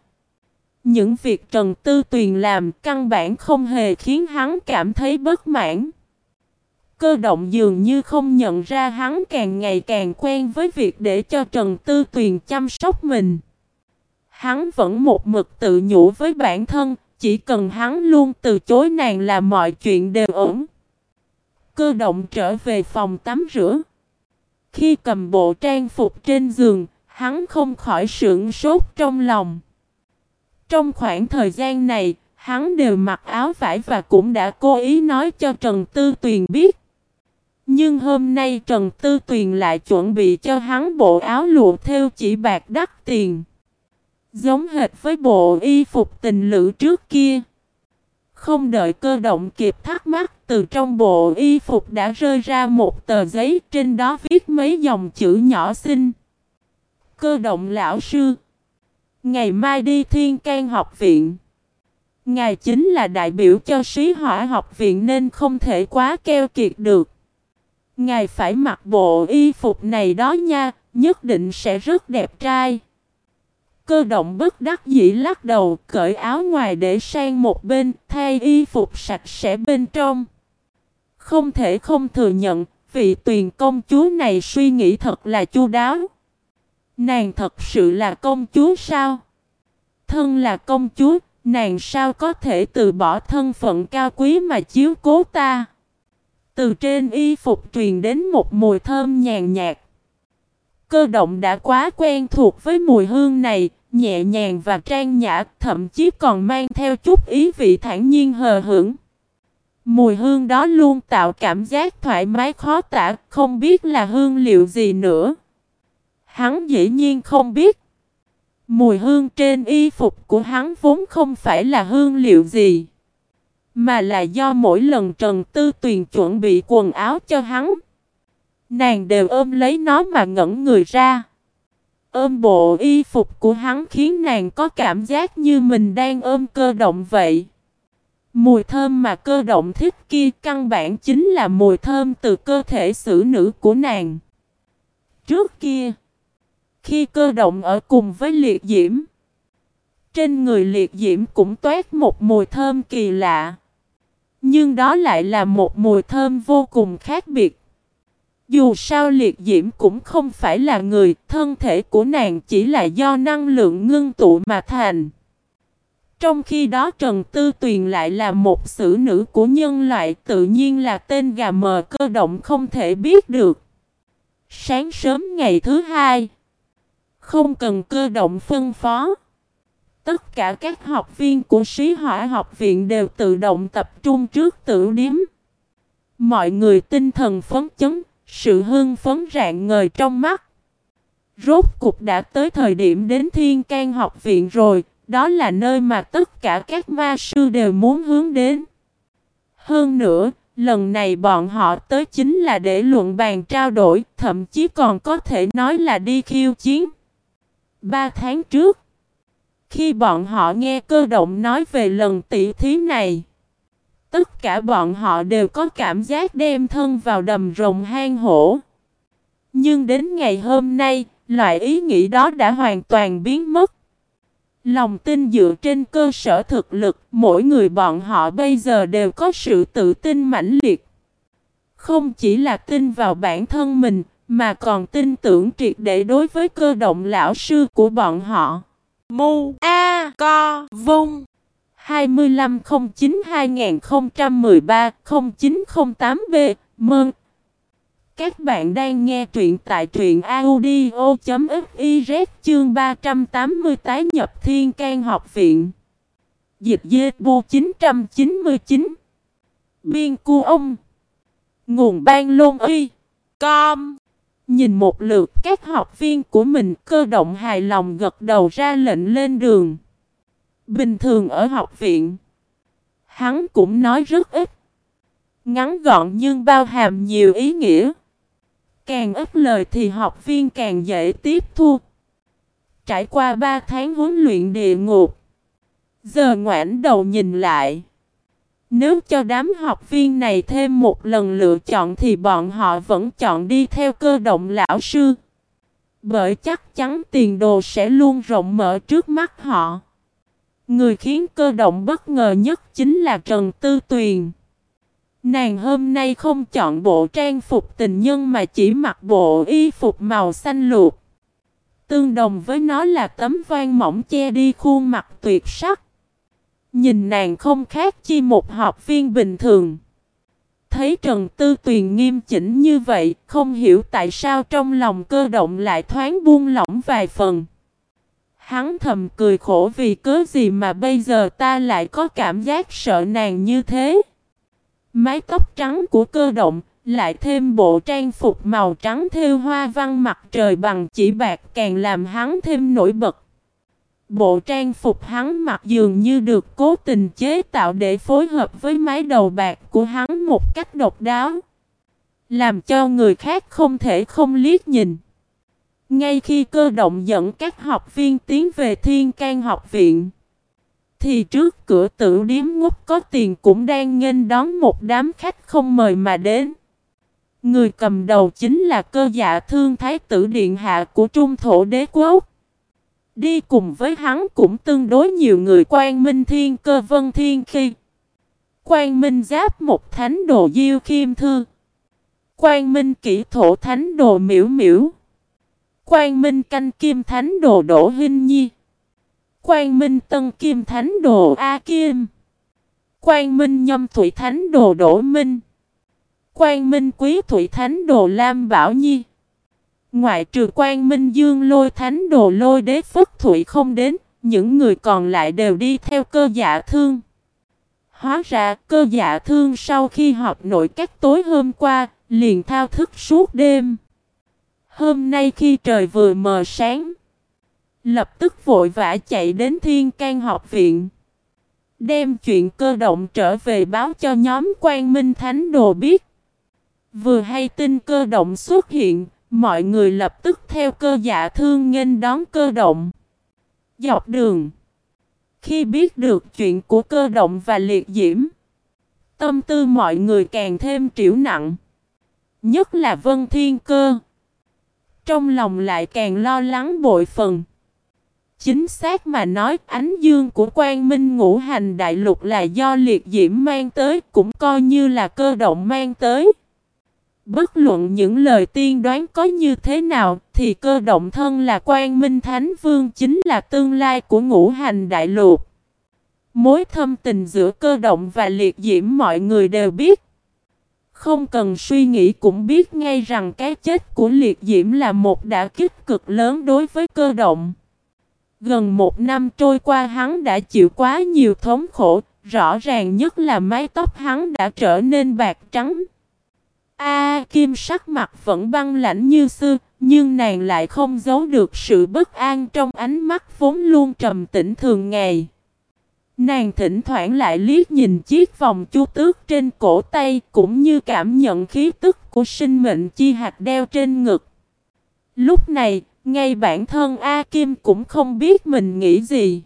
Những việc Trần Tư Tuyền làm căn bản không hề khiến hắn cảm thấy bất mãn. Cơ động dường như không nhận ra hắn càng ngày càng quen với việc để cho Trần Tư Tuyền chăm sóc mình. Hắn vẫn một mực tự nhủ với bản thân, chỉ cần hắn luôn từ chối nàng là mọi chuyện đều ổn. Cơ động trở về phòng tắm rửa. Khi cầm bộ trang phục trên giường, hắn không khỏi sưởng sốt trong lòng. Trong khoảng thời gian này, hắn đều mặc áo vải và cũng đã cố ý nói cho Trần Tư Tuyền biết. Nhưng hôm nay Trần Tư Tuyền lại chuẩn bị cho hắn bộ áo lụa theo chỉ bạc đắt tiền. Giống hệt với bộ y phục tình lữ trước kia. Không đợi cơ động kịp thắc mắc, từ trong bộ y phục đã rơi ra một tờ giấy trên đó viết mấy dòng chữ nhỏ xinh. Cơ động lão sư. Ngày mai đi Thiên can học viện. Ngài chính là đại biểu cho sĩ hỏa học viện nên không thể quá keo kiệt được. Ngài phải mặc bộ y phục này đó nha, nhất định sẽ rất đẹp trai. Cơ động bất đắc dĩ lắc đầu, cởi áo ngoài để sang một bên, thay y phục sạch sẽ bên trong. Không thể không thừa nhận, vị tuyền công chúa này suy nghĩ thật là chu đáo. Nàng thật sự là công chúa sao? Thân là công chúa, nàng sao có thể từ bỏ thân phận cao quý mà chiếu cố ta? Từ trên y phục truyền đến một mùi thơm nhàn nhạt. Cơ động đã quá quen thuộc với mùi hương này, nhẹ nhàng và trang nhã, thậm chí còn mang theo chút ý vị thản nhiên hờ hững. Mùi hương đó luôn tạo cảm giác thoải mái khó tả, không biết là hương liệu gì nữa. Hắn dĩ nhiên không biết. Mùi hương trên y phục của hắn vốn không phải là hương liệu gì. Mà là do mỗi lần Trần Tư Tuyền chuẩn bị quần áo cho hắn. Nàng đều ôm lấy nó mà ngẩn người ra. Ôm bộ y phục của hắn khiến nàng có cảm giác như mình đang ôm cơ động vậy. Mùi thơm mà cơ động thích kia căn bản chính là mùi thơm từ cơ thể xử nữ của nàng. Trước kia, khi cơ động ở cùng với liệt diễm, trên người liệt diễm cũng toát một mùi thơm kỳ lạ. Nhưng đó lại là một mùi thơm vô cùng khác biệt. Dù sao liệt diễm cũng không phải là người, thân thể của nàng chỉ là do năng lượng ngưng tụ mà thành. Trong khi đó Trần Tư Tuyền lại là một xử nữ của nhân loại tự nhiên là tên gà mờ cơ động không thể biết được. Sáng sớm ngày thứ hai, không cần cơ động phân phó. Tất cả các học viên của sĩ hỏa học viện đều tự động tập trung trước tử điếm. Mọi người tinh thần phấn chấn, sự hưng phấn rạng ngời trong mắt. Rốt cục đã tới thời điểm đến thiên can học viện rồi, đó là nơi mà tất cả các ma sư đều muốn hướng đến. Hơn nữa, lần này bọn họ tới chính là để luận bàn trao đổi, thậm chí còn có thể nói là đi khiêu chiến. Ba tháng trước, khi bọn họ nghe cơ động nói về lần tỷ thí này, tất cả bọn họ đều có cảm giác đem thân vào đầm rồng hang hổ. Nhưng đến ngày hôm nay, loại ý nghĩ đó đã hoàn toàn biến mất. Lòng tin dựa trên cơ sở thực lực, mỗi người bọn họ bây giờ đều có sự tự tin mãnh liệt. Không chỉ là tin vào bản thân mình, mà còn tin tưởng triệt để đối với cơ động lão sư của bọn họ. Mu, A, Co, Vung. 2509-2013-0908B Mơn Các bạn đang nghe truyện tại truyện audio.fiz chương 380 tái nhập thiên can học viện. Dịch dê bu 999 Biên cu ông. Nguồn ban lôn y. Com. Nhìn một lượt các học viên của mình cơ động hài lòng gật đầu ra lệnh lên đường. Bình thường ở học viện, hắn cũng nói rất ít. Ngắn gọn nhưng bao hàm nhiều ý nghĩa. Càng ít lời thì học viên càng dễ tiếp thu. Trải qua 3 tháng huấn luyện địa ngục. Giờ ngoảnh đầu nhìn lại. Nếu cho đám học viên này thêm một lần lựa chọn thì bọn họ vẫn chọn đi theo cơ động lão sư. Bởi chắc chắn tiền đồ sẽ luôn rộng mở trước mắt họ. Người khiến cơ động bất ngờ nhất chính là Trần Tư Tuyền. Nàng hôm nay không chọn bộ trang phục tình nhân mà chỉ mặc bộ y phục màu xanh luộc. Tương đồng với nó là tấm vang mỏng che đi khuôn mặt tuyệt sắc. Nhìn nàng không khác chi một học viên bình thường. Thấy Trần Tư Tuyền nghiêm chỉnh như vậy, không hiểu tại sao trong lòng cơ động lại thoáng buông lỏng vài phần. Hắn thầm cười khổ vì cớ gì mà bây giờ ta lại có cảm giác sợ nàng như thế. Mái tóc trắng của cơ động, lại thêm bộ trang phục màu trắng thêu hoa văn mặt trời bằng chỉ bạc càng làm hắn thêm nổi bật. Bộ trang phục hắn mặc dường như được cố tình chế tạo để phối hợp với mái đầu bạc của hắn một cách độc đáo. Làm cho người khác không thể không liếc nhìn. Ngay khi cơ động dẫn các học viên tiến về Thiên can học viện, thì trước cửa tử điếm ngốc có tiền cũng đang nghênh đón một đám khách không mời mà đến. Người cầm đầu chính là cơ dạ thương thái tử điện hạ của trung thổ đế quốc. Đi cùng với hắn cũng tương đối nhiều người quan minh thiên cơ vân thiên khi. Quan minh giáp một thánh đồ diêu khiêm thư. Quan minh kỹ thổ thánh đồ miễu miễu. Quan minh canh kim thánh đồ đổ hinh nhi. Quan minh tân kim thánh đồ A kim. Quan minh nhâm thủy thánh đồ đổ minh. Quang Minh Quý Thủy Thánh Đồ Lam Bảo Nhi Ngoại trừ quan Minh Dương lôi Thánh Đồ lôi đế Phất Thủy không đến, Những người còn lại đều đi theo cơ dạ thương. Hóa ra, cơ dạ thương sau khi họp nội các tối hôm qua, Liền thao thức suốt đêm. Hôm nay khi trời vừa mờ sáng, Lập tức vội vã chạy đến Thiên can học viện, Đem chuyện cơ động trở về báo cho nhóm quan minh thánh đồ biết. Vừa hay tin cơ động xuất hiện Mọi người lập tức theo cơ dạ thương nghênh đón cơ động. Dọc đường, Khi biết được chuyện của cơ động và liệt diễm, Tâm tư mọi người càng thêm triểu nặng. Nhất là Vân Thiên Cơ. Trong lòng lại càng lo lắng bội phần. Chính xác mà nói, ánh dương của quan minh ngũ hành đại lục là do liệt diễm mang tới, cũng coi như là cơ động mang tới. Bất luận những lời tiên đoán có như thế nào thì cơ động thân là quan minh thánh vương chính là tương lai của ngũ hành đại lục. Mối thâm tình giữa cơ động và liệt diễm mọi người đều biết. Không cần suy nghĩ cũng biết ngay rằng cái chết của liệt diễm là một đả kích cực lớn đối với cơ động. Gần một năm trôi qua hắn đã chịu quá nhiều thống khổ, rõ ràng nhất là mái tóc hắn đã trở nên bạc trắng. A Kim sắc mặt vẫn băng lãnh như xưa, nhưng nàng lại không giấu được sự bất an trong ánh mắt vốn luôn trầm tĩnh thường ngày. Nàng thỉnh thoảng lại liếc nhìn chiếc vòng chu tước trên cổ tay cũng như cảm nhận khí tức của sinh mệnh chi hạt đeo trên ngực. Lúc này, ngay bản thân A Kim cũng không biết mình nghĩ gì.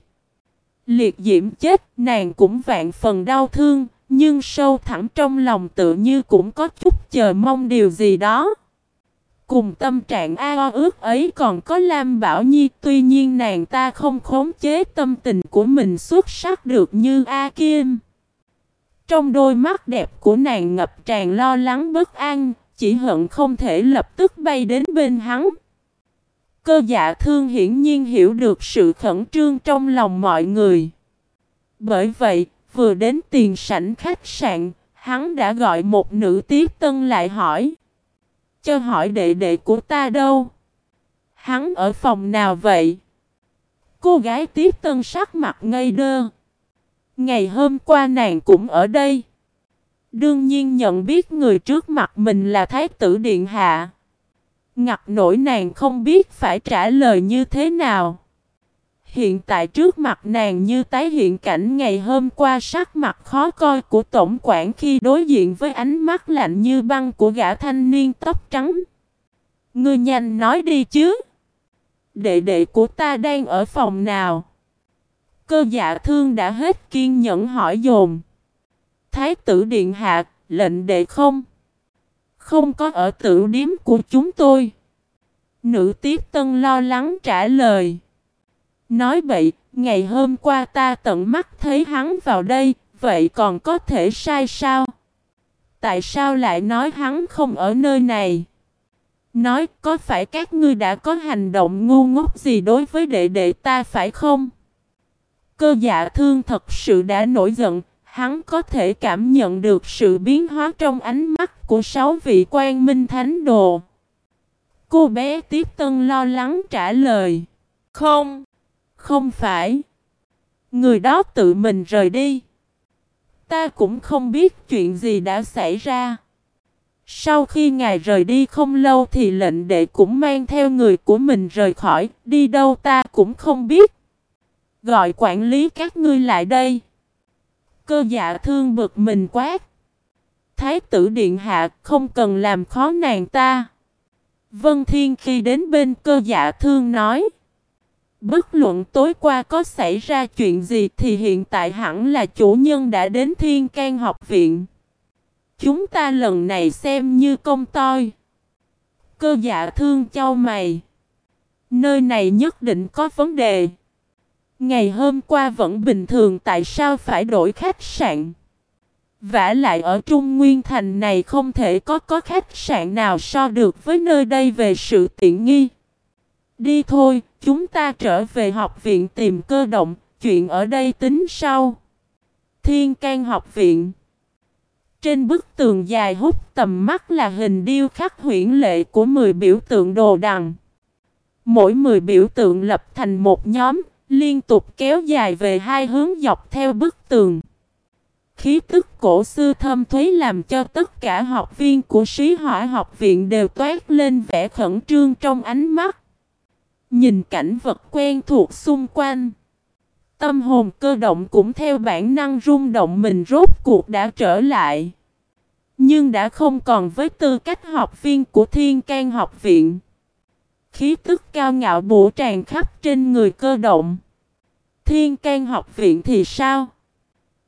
Liệt diễm chết, nàng cũng vạn phần đau thương, nhưng sâu thẳm trong lòng tự như cũng có chút chờ mong điều gì đó. Cùng tâm trạng a ước ấy còn có Lam Bảo Nhi, tuy nhiên nàng ta không khống chế tâm tình của mình xuất sắc được như A Kim. Trong đôi mắt đẹp của nàng ngập tràn lo lắng bất an, chỉ hận không thể lập tức bay đến bên hắn. Cơ dạ thương hiển nhiên hiểu được sự khẩn trương trong lòng mọi người. Bởi vậy, vừa đến tiền sảnh khách sạn, hắn đã gọi một nữ tiếp tân lại hỏi. Cho hỏi đệ đệ của ta đâu? Hắn ở phòng nào vậy? Cô gái tiếp tân sắc mặt ngây đơ. Ngày hôm qua nàng cũng ở đây. Đương nhiên nhận biết người trước mặt mình là Thái tử Điện Hạ. Ngặt nổi nàng không biết phải trả lời như thế nào. Hiện tại trước mặt nàng như tái hiện cảnh ngày hôm qua sắc mặt khó coi của tổng quản khi đối diện với ánh mắt lạnh như băng của gã thanh niên tóc trắng. Ngươi nhanh nói đi chứ. Đệ đệ của ta đang ở phòng nào? Cơ dạ thương đã hết kiên nhẫn hỏi dồn. Thái tử điện hạ, lệnh đệ không? Không có ở tử điếm của chúng tôi. Nữ tiếp tân lo lắng trả lời. Nói vậy, ngày hôm qua ta tận mắt thấy hắn vào đây, vậy còn có thể sai sao? Tại sao lại nói hắn không ở nơi này? Nói có phải các ngươi đã có hành động ngu ngốc gì đối với đệ đệ ta phải không? Cơ dạ thương thật sự đã nổi giận, hắn có thể cảm nhận được sự biến hóa trong ánh mắt của sáu vị quan minh thánh đồ. Cô bé tiếp tân lo lắng trả lời. Không, không phải. Người đó tự mình rời đi. Ta cũng không biết chuyện gì đã xảy ra. Sau khi ngài rời đi không lâu thì lệnh đệ cũng mang theo người của mình rời khỏi, đi đâu ta cũng không biết. Gọi quản lý các ngươi lại đây. Cơ dạ thương bực mình quát. Thái tử điện hạ không cần làm khó nàng ta. Vân Thiên khi đến bên cơ dạ thương nói. Bất luận tối qua có xảy ra chuyện gì thì hiện tại hẳn là chủ nhân đã đến Thiên can học viện. Chúng ta lần này xem như công toi. Cơ dạ thương châu mày. Nơi này nhất định có vấn đề. Ngày hôm qua vẫn bình thường tại sao phải đổi khách sạn? vả lại ở Trung Nguyên Thành này không thể có có khách sạn nào so được với nơi đây về sự tiện nghi. Đi thôi, chúng ta trở về học viện tìm cơ động, chuyện ở đây tính sau. Thiên can học viện Trên bức tường dài hút tầm mắt là hình điêu khắc huyễn lệ của 10 biểu tượng đồ đằng. Mỗi 10 biểu tượng lập thành một nhóm, liên tục kéo dài về hai hướng dọc theo bức tường. Khí tức cổ xưa thâm thúy làm cho tất cả học viên của sĩ hỏa học viện đều toát lên vẻ khẩn trương trong ánh mắt. Nhìn cảnh vật quen thuộc xung quanh. Tâm hồn cơ động cũng theo bản năng rung động mình rốt cuộc đã trở lại. Nhưng đã không còn với tư cách học viên của Thiên can học viện. Khí tức cao ngạo bổ tràn khắp trên người cơ động. Thiên can học viện thì sao?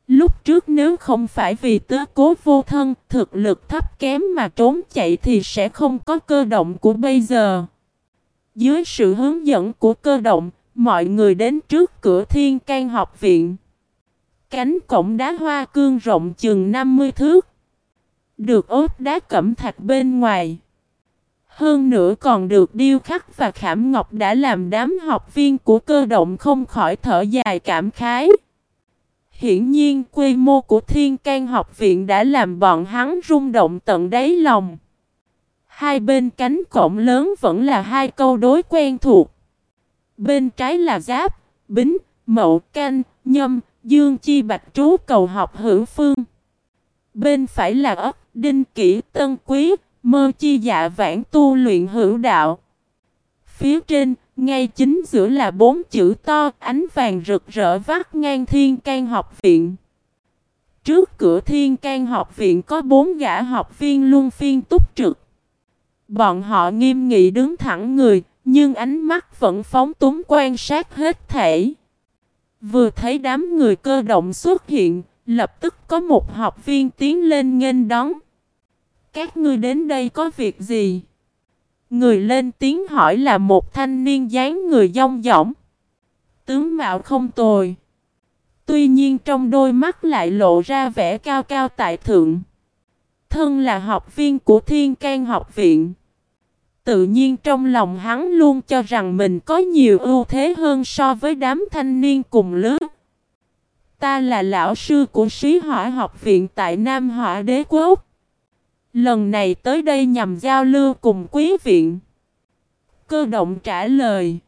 Lúc trước nếu không phải vì tứ cố vô thân, thực lực thấp kém mà trốn chạy thì sẽ không có cơ động của bây giờ. Dưới sự hướng dẫn của cơ động, mọi người đến trước cửa thiên can học viện. Cánh cổng đá hoa cương rộng chừng 50 thước. Được ốp đá cẩm thạch bên ngoài. Hơn nữa còn được điêu khắc và khảm ngọc đã làm đám học viên của cơ động không khỏi thở dài cảm khái. Hiển nhiên quy mô của thiên can học viện đã làm bọn hắn rung động tận đáy lòng. Hai bên cánh cổng lớn vẫn là hai câu đối quen thuộc. Bên trái là giáp, bính, mậu, canh, nhâm, dương chi bạch trú cầu học hữu phương. Bên phải là ấp, đinh kỷ, tân quý, mơ chi dạ vãn tu luyện hữu đạo. Phía trên, ngay chính giữa là bốn chữ to, ánh vàng rực rỡ vắt ngang thiên can học viện. Trước cửa thiên can học viện có bốn gã học viên luân phiên túc trực. Bọn họ nghiêm nghị đứng thẳng người, nhưng ánh mắt vẫn phóng túng quan sát hết thể. Vừa thấy đám người cơ động xuất hiện, lập tức có một học viên tiến lên nghênh đón. Các ngươi đến đây có việc gì? Người lên tiếng hỏi là một thanh niên dáng người dông dỏng. Tướng mạo không tồi. Tuy nhiên trong đôi mắt lại lộ ra vẻ cao cao tại thượng. Thân là học viên của Thiên can học viện. Tự nhiên trong lòng hắn luôn cho rằng mình có nhiều ưu thế hơn so với đám thanh niên cùng lứa. Ta là lão sư của sĩ hỏa học viện tại Nam Hỏa Đế Quốc. Lần này tới đây nhằm giao lưu cùng quý viện. Cơ động trả lời.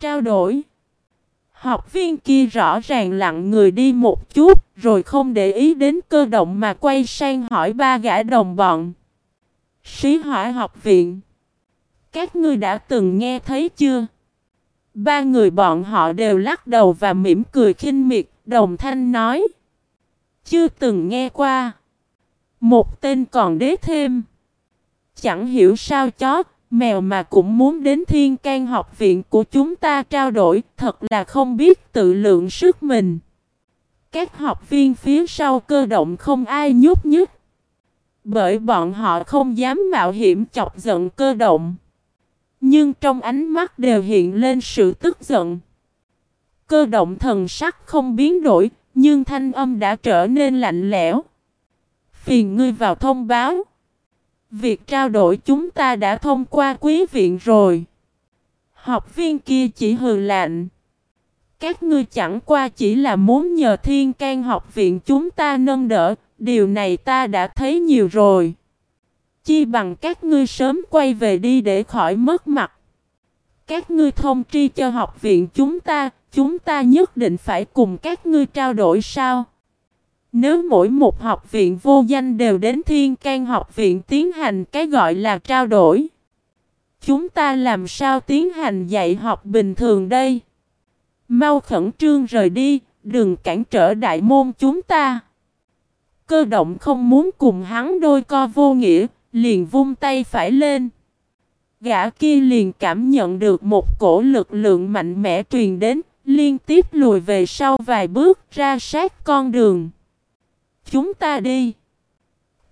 Trao đổi. Học viên kia rõ ràng lặng người đi một chút, rồi không để ý đến cơ động mà quay sang hỏi ba gã đồng bọn. Sĩ hỏa học viện. Các ngươi đã từng nghe thấy chưa? Ba người bọn họ đều lắc đầu và mỉm cười khinh miệt, đồng thanh nói. Chưa từng nghe qua. Một tên còn đế thêm. Chẳng hiểu sao chó, mèo mà cũng muốn đến thiên can học viện của chúng ta trao đổi, thật là không biết tự lượng sức mình. Các học viên phía sau cơ động không ai nhúc nhích. Bởi bọn họ không dám mạo hiểm chọc giận cơ động. Nhưng trong ánh mắt đều hiện lên sự tức giận. Cơ động thần sắc không biến đổi, nhưng thanh âm đã trở nên lạnh lẽo. Phiền ngươi vào thông báo. Việc trao đổi chúng ta đã thông qua quý viện rồi. Học viên kia chỉ hừ lạnh. Các ngươi chẳng qua chỉ là muốn nhờ thiên can học viện chúng ta nâng đỡ, điều này ta đã thấy nhiều rồi. Chi bằng các ngươi sớm quay về đi để khỏi mất mặt. Các ngươi thông tri cho học viện chúng ta, chúng ta nhất định phải cùng các ngươi trao đổi sao? Nếu mỗi một học viện vô danh đều đến thiên can học viện tiến hành cái gọi là trao đổi. Chúng ta làm sao tiến hành dạy học bình thường đây? Mau khẩn trương rời đi, đừng cản trở đại môn chúng ta. Cơ động không muốn cùng hắn đôi co vô nghĩa, liền vung tay phải lên. Gã kia liền cảm nhận được một cổ lực lượng mạnh mẽ truyền đến, liên tiếp lùi về sau vài bước ra sát con đường. Chúng ta đi.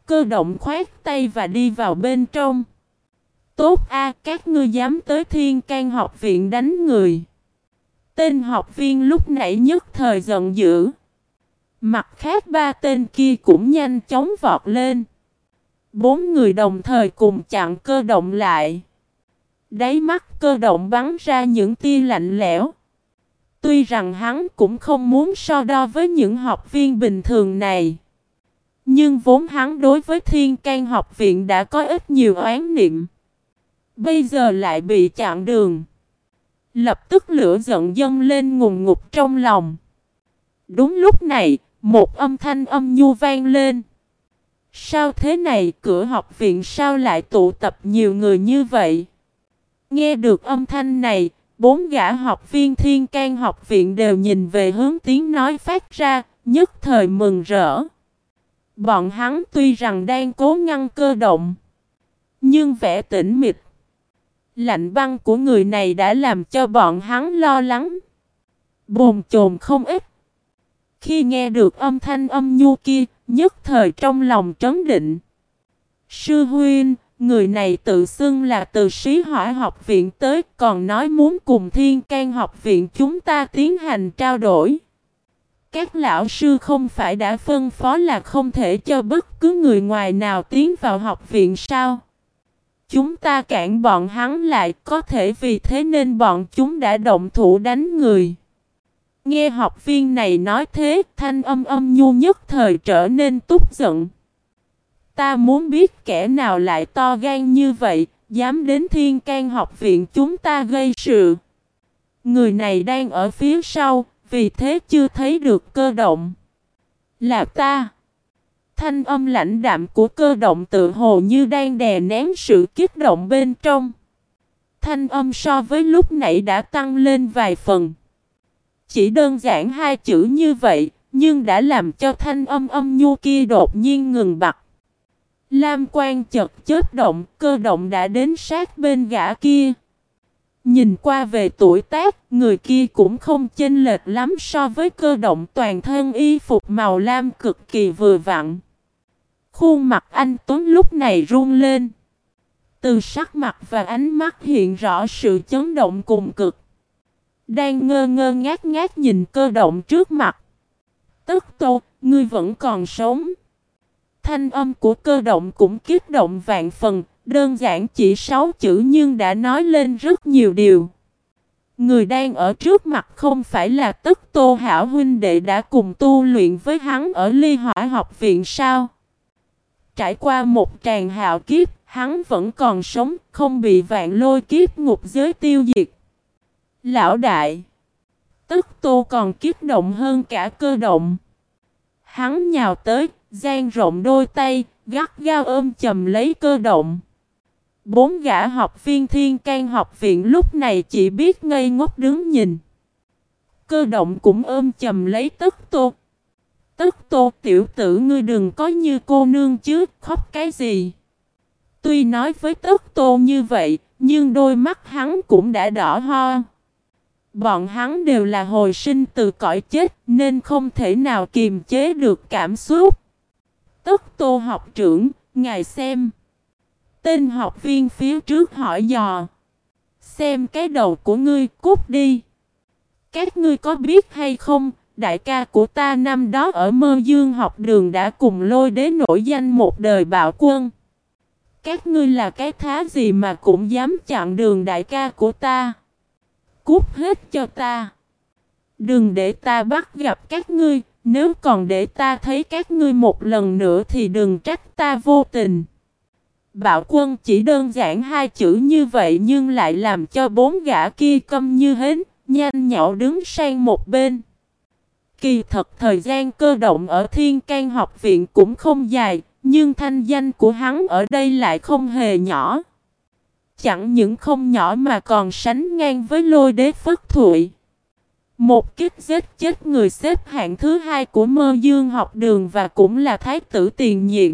Cơ động khoát tay và đi vào bên trong. Tốt a các ngươi dám tới thiên can học viện đánh người. Tên học viên lúc nãy nhất thời giận dữ. Mặt khác ba tên kia cũng nhanh chóng vọt lên. Bốn người đồng thời cùng chặn cơ động lại. Đáy mắt cơ động bắn ra những tia lạnh lẽo. Tuy rằng hắn cũng không muốn so đo với những học viên bình thường này. Nhưng vốn hắn đối với thiên can học viện đã có ít nhiều oán niệm. Bây giờ lại bị chặn đường. Lập tức lửa giận dâng lên ngùng ngục trong lòng. Đúng lúc này, một âm thanh âm nhu vang lên. Sao thế này, cửa học viện sao lại tụ tập nhiều người như vậy? Nghe được âm thanh này, bốn gã học viên thiên can học viện đều nhìn về hướng tiếng nói phát ra, nhất thời mừng rỡ. Bọn hắn tuy rằng đang cố ngăn cơ động, nhưng vẻ tĩnh mịch, lạnh băng của người này đã làm cho bọn hắn lo lắng. Bồn chồn không ít. Khi nghe được âm thanh âm nhu kia, nhất thời trong lòng trấn định. Sư huynh, người này tự xưng là từ sĩ hỏa học viện tới, còn nói muốn cùng thiên can học viện chúng ta tiến hành trao đổi. Các lão sư không phải đã phân phó là không thể cho bất cứ người ngoài nào tiến vào học viện sao? Chúng ta cản bọn hắn lại có thể vì thế nên bọn chúng đã động thủ đánh người. Nghe học viên này nói thế, thanh âm âm nhu nhất thời trở nên túc giận. Ta muốn biết kẻ nào lại to gan như vậy, dám đến thiên can học viện chúng ta gây sự. Người này đang ở phía sau, vì thế chưa thấy được cơ động. Là ta. Thanh âm lãnh đạm của cơ động tự hồ như đang đè nén sự kích động bên trong. Thanh âm so với lúc nãy đã tăng lên vài phần. Chỉ đơn giản hai chữ như vậy, nhưng đã làm cho thanh âm âm nhu kia đột nhiên ngừng bặt. Lam quan chật chết động, cơ động đã đến sát bên gã kia. Nhìn qua về tuổi tác, người kia cũng không chênh lệch lắm so với cơ động toàn thân y phục màu lam cực kỳ vừa vặn. Khuôn mặt anh Tuấn lúc này run lên. Từ sắc mặt và ánh mắt hiện rõ sự chấn động cùng cực. Đang ngơ ngơ ngát ngát nhìn cơ động trước mặt. Tức tô, ngươi vẫn còn sống. Thanh âm của cơ động cũng kích động vạn phần, đơn giản chỉ sáu chữ nhưng đã nói lên rất nhiều điều. Người đang ở trước mặt không phải là tức tô hảo huynh đệ đã cùng tu luyện với hắn ở ly hỏa học viện sao? Trải qua một tràng hạo kiếp, hắn vẫn còn sống, không bị vạn lôi kiếp ngục giới tiêu diệt. Lão đại. Tức tô còn kiếp động hơn cả cơ động. Hắn nhào tới, gian rộng đôi tay, gắt gao ôm chầm lấy cơ động. Bốn gã học viên thiên can học viện lúc này chỉ biết ngây ngốc đứng nhìn. Cơ động cũng ôm chầm lấy tức tô. Tức tô tiểu tử ngươi đừng có như cô nương chứ, khóc cái gì. Tuy nói với tức tô như vậy, nhưng đôi mắt hắn cũng đã đỏ ho. Bọn hắn đều là hồi sinh từ cõi chết nên không thể nào kiềm chế được cảm xúc. tức tô học trưởng, ngài xem. Tên học viên phía trước hỏi dò. Xem cái đầu của ngươi cút đi. Các ngươi có biết hay không, đại ca của ta năm đó ở mơ dương học đường đã cùng lôi đế nổi danh một đời bạo quân. Các ngươi là cái thá gì mà cũng dám chặn đường đại ca của ta. Cút hết cho ta. Đừng để ta bắt gặp các ngươi, nếu còn để ta thấy các ngươi một lần nữa thì đừng trách ta vô tình. Bạo quân chỉ đơn giản hai chữ như vậy nhưng lại làm cho bốn gã kia câm như hến, nhanh nhậu đứng sang một bên. Kỳ thật thời gian cơ động ở Thiên can học viện cũng không dài, nhưng thanh danh của hắn ở đây lại không hề nhỏ. Chẳng những không nhỏ mà còn sánh ngang với lôi đế phất thụy. Một kích giết chết người xếp hạng thứ hai của mơ dương học đường và cũng là thái tử tiền nhiệm.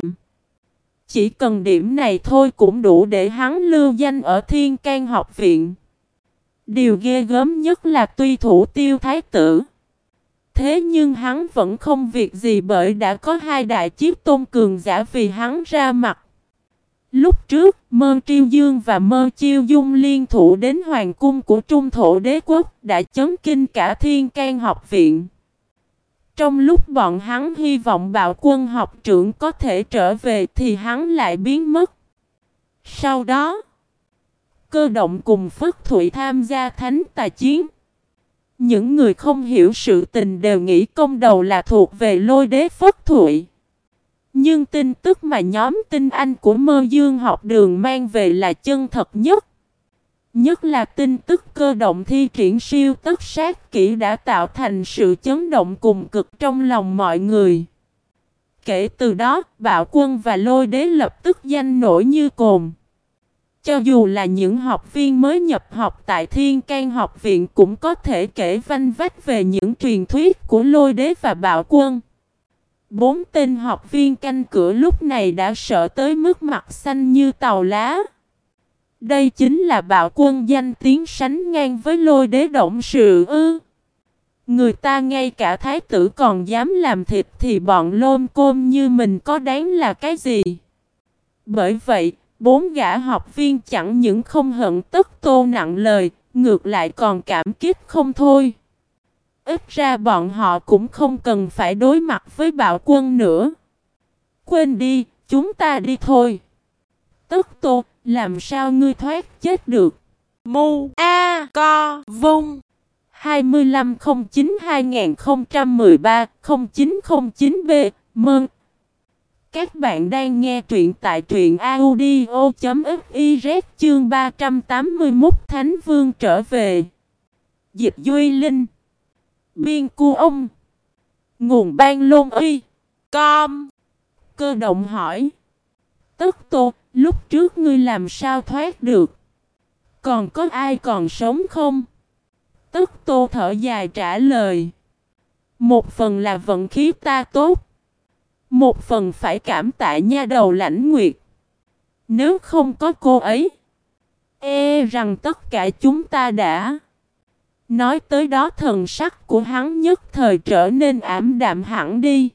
Chỉ cần điểm này thôi cũng đủ để hắn lưu danh ở thiên can học viện. Điều ghê gớm nhất là tuy thủ tiêu thái tử. Thế nhưng hắn vẫn không việc gì bởi đã có hai đại chiếc tôn cường giả vì hắn ra mặt. Lúc trước, Mơ Triêu Dương và Mơ Chiêu Dung liên thủ đến hoàng cung của Trung Thổ Đế Quốc đã chấn kinh cả thiên can học viện. Trong lúc bọn hắn hy vọng bạo quân học trưởng có thể trở về thì hắn lại biến mất. Sau đó, cơ động cùng Phất Thụy tham gia thánh tài chiến. Những người không hiểu sự tình đều nghĩ công đầu là thuộc về lôi đế Phất Thụy. Nhưng tin tức mà nhóm tinh anh của mơ dương học đường mang về là chân thật nhất. Nhất là tin tức cơ động thi triển siêu tất sát kỹ đã tạo thành sự chấn động cùng cực trong lòng mọi người. Kể từ đó, bạo quân và lôi đế lập tức danh nổi như cồn. Cho dù là những học viên mới nhập học tại Thiên can học viện cũng có thể kể vanh vách về những truyền thuyết của lôi đế và bạo quân. Bốn tên học viên canh cửa lúc này đã sợ tới mức mặt xanh như tàu lá. Đây chính là bạo quân danh tiếng sánh ngang với lôi đế động sự ư. Người ta ngay cả thái tử còn dám làm thịt thì bọn lôm côm như mình có đáng là cái gì. Bởi vậy, bốn gã học viên chẳng những không hận tức tô nặng lời, ngược lại còn cảm kích không thôi. Ít ra bọn họ cũng không cần phải đối mặt với bạo quân nữa. Quên đi, chúng ta đi thôi. Tất tô, làm sao ngươi thoát chết được? Mu A Co Vung 2509-2013-0909B Mơn Các bạn đang nghe truyện tại truyện audio.fiz chương 381 Thánh Vương trở về Dịch Duy Linh Biên Cu Ông Nguồn Ban Lôn Y Com Cơ động hỏi Tất tô, lúc trước ngươi làm sao thoát được? Còn có ai còn sống không? Tất tô thở dài trả lời. Một phần là vận khí ta tốt. Một phần phải cảm tạ nha đầu lãnh nguyệt. Nếu không có cô ấy. E rằng tất cả chúng ta đã. Nói tới đó thần sắc của hắn nhất thời trở nên ảm đạm hẳn đi.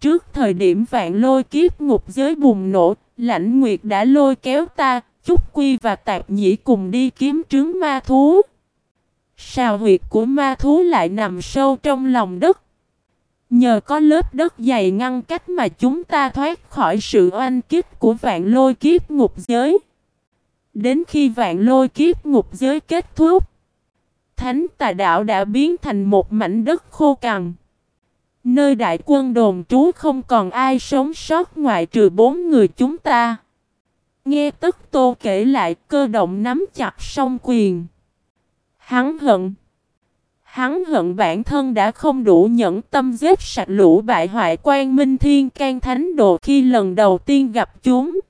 Trước thời điểm vạn lôi kiếp ngục giới bùng nổ, lãnh nguyệt đã lôi kéo ta, Trúc Quy và Tạp Nhĩ cùng đi kiếm trứng ma thú. Sào huyệt của ma thú lại nằm sâu trong lòng đất. Nhờ có lớp đất dày ngăn cách mà chúng ta thoát khỏi sự oanh kích của vạn lôi kiếp ngục giới. Đến khi vạn lôi kiếp ngục giới kết thúc, Thánh tà đảo đã biến thành một mảnh đất khô cằn. Nơi đại quân đồn trú không còn ai sống sót ngoại trừ bốn người chúng ta. Nghe tức tô kể lại, cơ động nắm chặt song quyền. Hắn hận. Hắn hận bản thân đã không đủ nhẫn tâm giết sạch lũ bại hoại quan minh thiên can thánh đồ khi lần đầu tiên gặp chúng.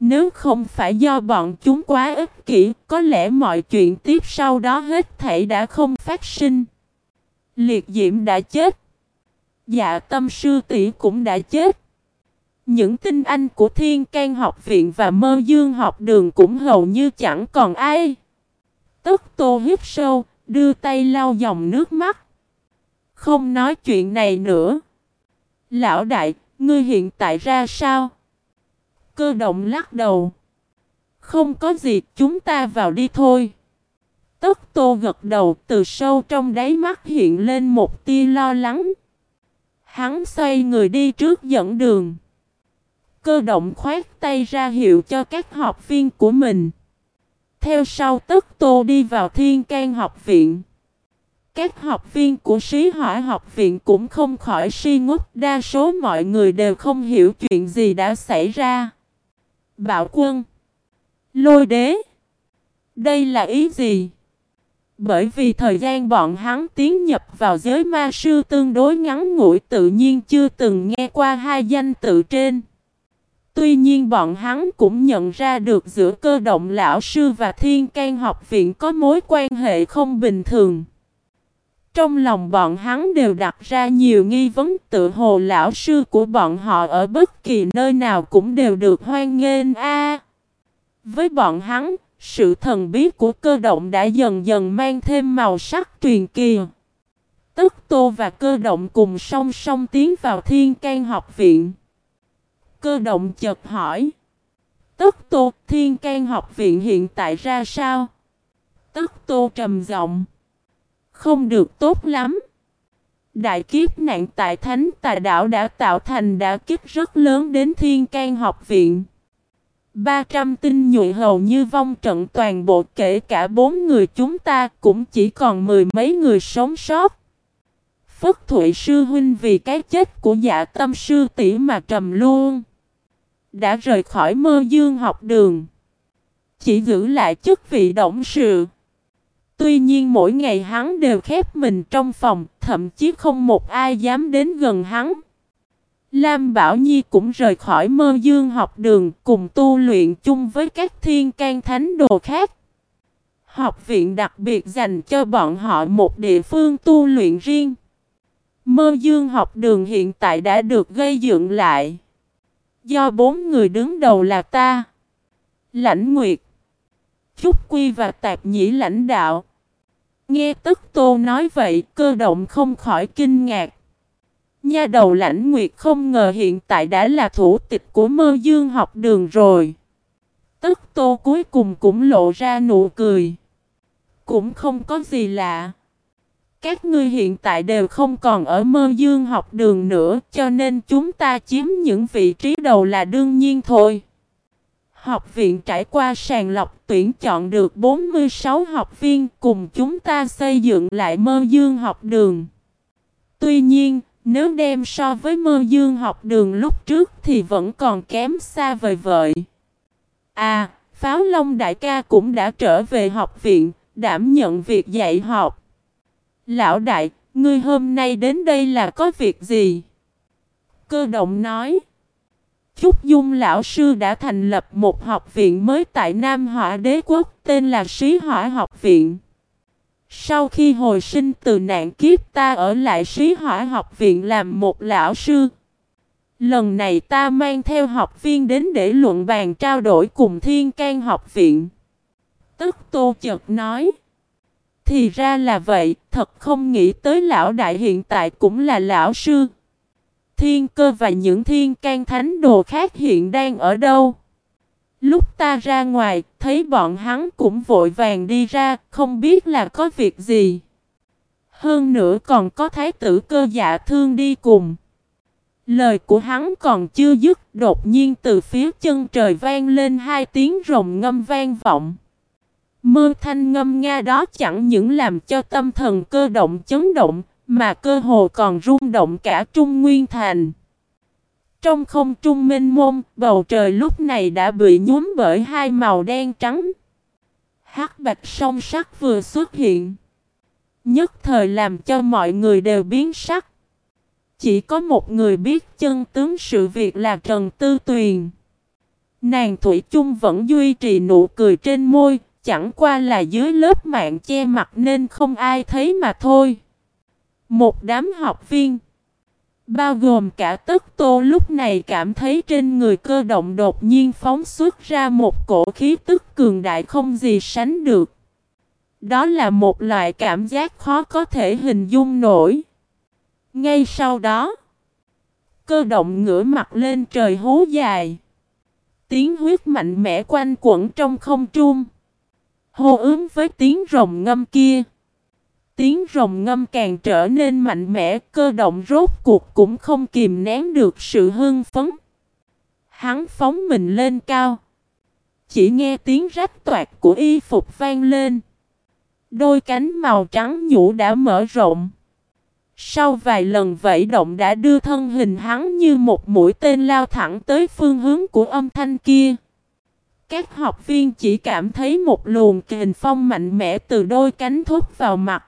Nếu không phải do bọn chúng quá ích kỷ, có lẽ mọi chuyện tiếp sau đó hết thảy đã không phát sinh. Liệt diễm đã chết. Dạ tâm sư tỷ cũng đã chết. Những tinh anh của Thiên can học viện và mơ dương học đường cũng hầu như chẳng còn ai. Tức tô hít sâu, đưa tay lau dòng nước mắt. Không nói chuyện này nữa. Lão đại, ngươi hiện tại ra sao? Cơ động lắc đầu. Không có gì, chúng ta vào đi thôi. Tất tô gật đầu từ sâu trong đáy mắt hiện lên một tia lo lắng. Hắn xoay người đi trước dẫn đường. Cơ động khoát tay ra hiệu cho các học viên của mình. Theo sau tất tô đi vào thiên can học viện. Các học viên của sĩ hỏa học viện cũng không khỏi si ngốc. Đa số mọi người đều không hiểu chuyện gì đã xảy ra. Bảo quân. Lôi đế. Đây là ý gì? Bởi vì thời gian bọn hắn tiến nhập vào giới ma sư tương đối ngắn ngủi tự nhiên chưa từng nghe qua hai danh tự trên. Tuy nhiên bọn hắn cũng nhận ra được giữa cơ động lão sư và thiên can học viện có mối quan hệ không bình thường. Trong lòng bọn hắn đều đặt ra nhiều nghi vấn tự hồ lão sư của bọn họ ở bất kỳ nơi nào cũng đều được hoan nghênh a. với bọn hắn, sự thần bí của cơ động đã dần dần mang thêm màu sắc truyền kỳ. Tức Tô và cơ động cùng song song tiến vào thiên can học viện. Cơ động chợt hỏi. Tức Tô thiên can học viện hiện tại ra sao? Tức Tô trầm giọng. Không được tốt lắm. Đại kiếp nạn tại Thánh Tà Đảo đã tạo thành đã kiếp rất lớn đến thiên can học viện. 300 tinh nhuệ hầu như vong trận toàn bộ, kể cả bốn người chúng ta cũng chỉ còn mười mấy người sống sót. Phất Thụy Sư Huynh vì cái chết của dạ tâm sư tỷ mà trầm luôn. Đã rời khỏi mơ dương học đường. Chỉ giữ lại chức vị động sự. Tuy nhiên mỗi ngày hắn đều khép mình trong phòng, thậm chí không một ai dám đến gần hắn. Lam Bảo Nhi cũng rời khỏi mơ dương học đường cùng tu luyện chung với các thiên can thánh đồ khác. Học viện đặc biệt dành cho bọn họ một địa phương tu luyện riêng. Mơ dương học đường hiện tại đã được gây dựng lại. Do bốn người đứng đầu là ta, Lãnh Nguyệt, Trúc Quy và Tạp Nhĩ lãnh đạo. Nghe tức tô nói vậy, cơ động không khỏi kinh ngạc. Nha đầu lãnh nguyệt không ngờ hiện tại đã là thủ tịch của mơ dương học đường rồi. Tức tô cuối cùng cũng lộ ra nụ cười. Cũng không có gì lạ. Các ngươi hiện tại đều không còn ở mơ dương học đường nữa cho nên chúng ta chiếm những vị trí đầu là đương nhiên thôi. Học viện trải qua sàng lọc tuyển chọn được 46 học viên cùng chúng ta xây dựng lại mơ dương học đường. Tuy nhiên, nếu đem so với mơ dương học đường lúc trước thì vẫn còn kém xa vời vợi. À, Pháo Long Đại ca cũng đã trở về học viện, đảm nhận việc dạy học. Lão đại, ngươi hôm nay đến đây là có việc gì? Cơ động nói. Chúc Dung lão sư đã thành lập một học viện mới tại Nam Hỏa Đế quốc tên là Sĩ Hỏa học viện. Sau khi hồi sinh từ nạn kiếp ta ở lại Sĩ Hỏa học viện làm một lão sư. Lần này ta mang theo học viên đến để luận bàn trao đổi cùng Thiên can học viện. Tức Tô chợt nói. Thì ra là vậy, thật không nghĩ tới lão đại hiện tại cũng là lão sư. Thiên cơ và những thiên can thánh đồ khác hiện đang ở đâu? Lúc ta ra ngoài, thấy bọn hắn cũng vội vàng đi ra, không biết là có việc gì. Hơn nữa còn có thái tử cơ dạ thương đi cùng. Lời của hắn còn chưa dứt, đột nhiên từ phía chân trời vang lên hai tiếng rồng ngâm vang vọng. Mơ thanh ngâm nga đó chẳng những làm cho tâm thần cơ động chấn động, mà cơ hồ còn rung động cả Trung Nguyên Thành. Trong không trung mênh mông, bầu trời lúc này đã bị nhuốm bởi hai màu đen trắng. Hắc bạch song sắc vừa xuất hiện. Nhất thời làm cho mọi người đều biến sắc. Chỉ có một người biết chân tướng sự việc là Trần Tư Tuyền. Nàng Thủy chung vẫn duy trì nụ cười trên môi, chẳng qua là dưới lớp mạng che mặt nên không ai thấy mà thôi. Một đám học viên, bao gồm cả tất tô lúc này cảm thấy trên người cơ động đột nhiên phóng xuất ra một cổ khí tức cường đại không gì sánh được. Đó là một loại cảm giác khó có thể hình dung nổi. Ngay sau đó, cơ động ngửa mặt lên trời hú dài. Tiếng huyết mạnh mẽ quanh quẩn trong không trung. Hô ứng với tiếng rồng ngâm kia. Tiếng rồng ngâm càng trở nên mạnh mẽ, cơ động rốt cuộc cũng không kìm nén được sự hưng phấn. Hắn phóng mình lên cao. Chỉ nghe tiếng rách toạc của y phục vang lên. Đôi cánh màu trắng nhũ đã mở rộng. Sau vài lần vẫy động đã đưa thân hình hắn như một mũi tên lao thẳng tới phương hướng của âm thanh kia. Các học viên chỉ cảm thấy một luồng kình phong mạnh mẽ từ đôi cánh thốt vào mặt.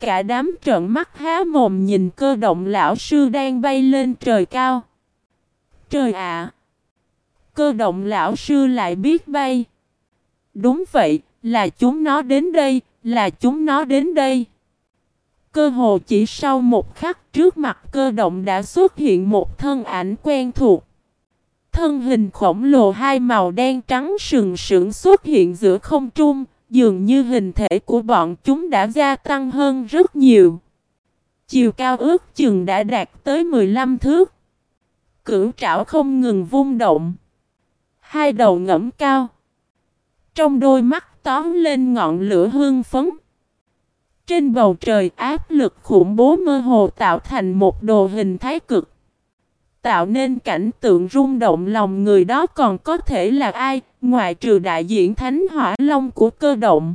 Cả đám trợn mắt há mồm nhìn cơ động lão sư đang bay lên trời cao. Trời ạ! cơ động lão sư lại biết bay. Đúng vậy, là chúng nó đến đây, là chúng nó đến đây. Cơ hồ chỉ sau một khắc trước mặt cơ động đã xuất hiện một thân ảnh quen thuộc. Thân hình khổng lồ hai màu đen trắng sừng sững xuất hiện giữa không trung, dường như hình thể của bọn chúng đã gia tăng hơn rất nhiều. Chiều cao ước chừng đã đạt tới 15 thước. Cửu trảo không ngừng vung động. Hai đầu ngẫm cao. Trong đôi mắt tóm lên ngọn lửa hương phấn. Trên bầu trời áp lực khủng bố mơ hồ tạo thành một đồ hình thái cực. Tạo nên cảnh tượng rung động lòng người đó còn có thể là ai, ngoại trừ đại diện thánh hỏa long của cơ động.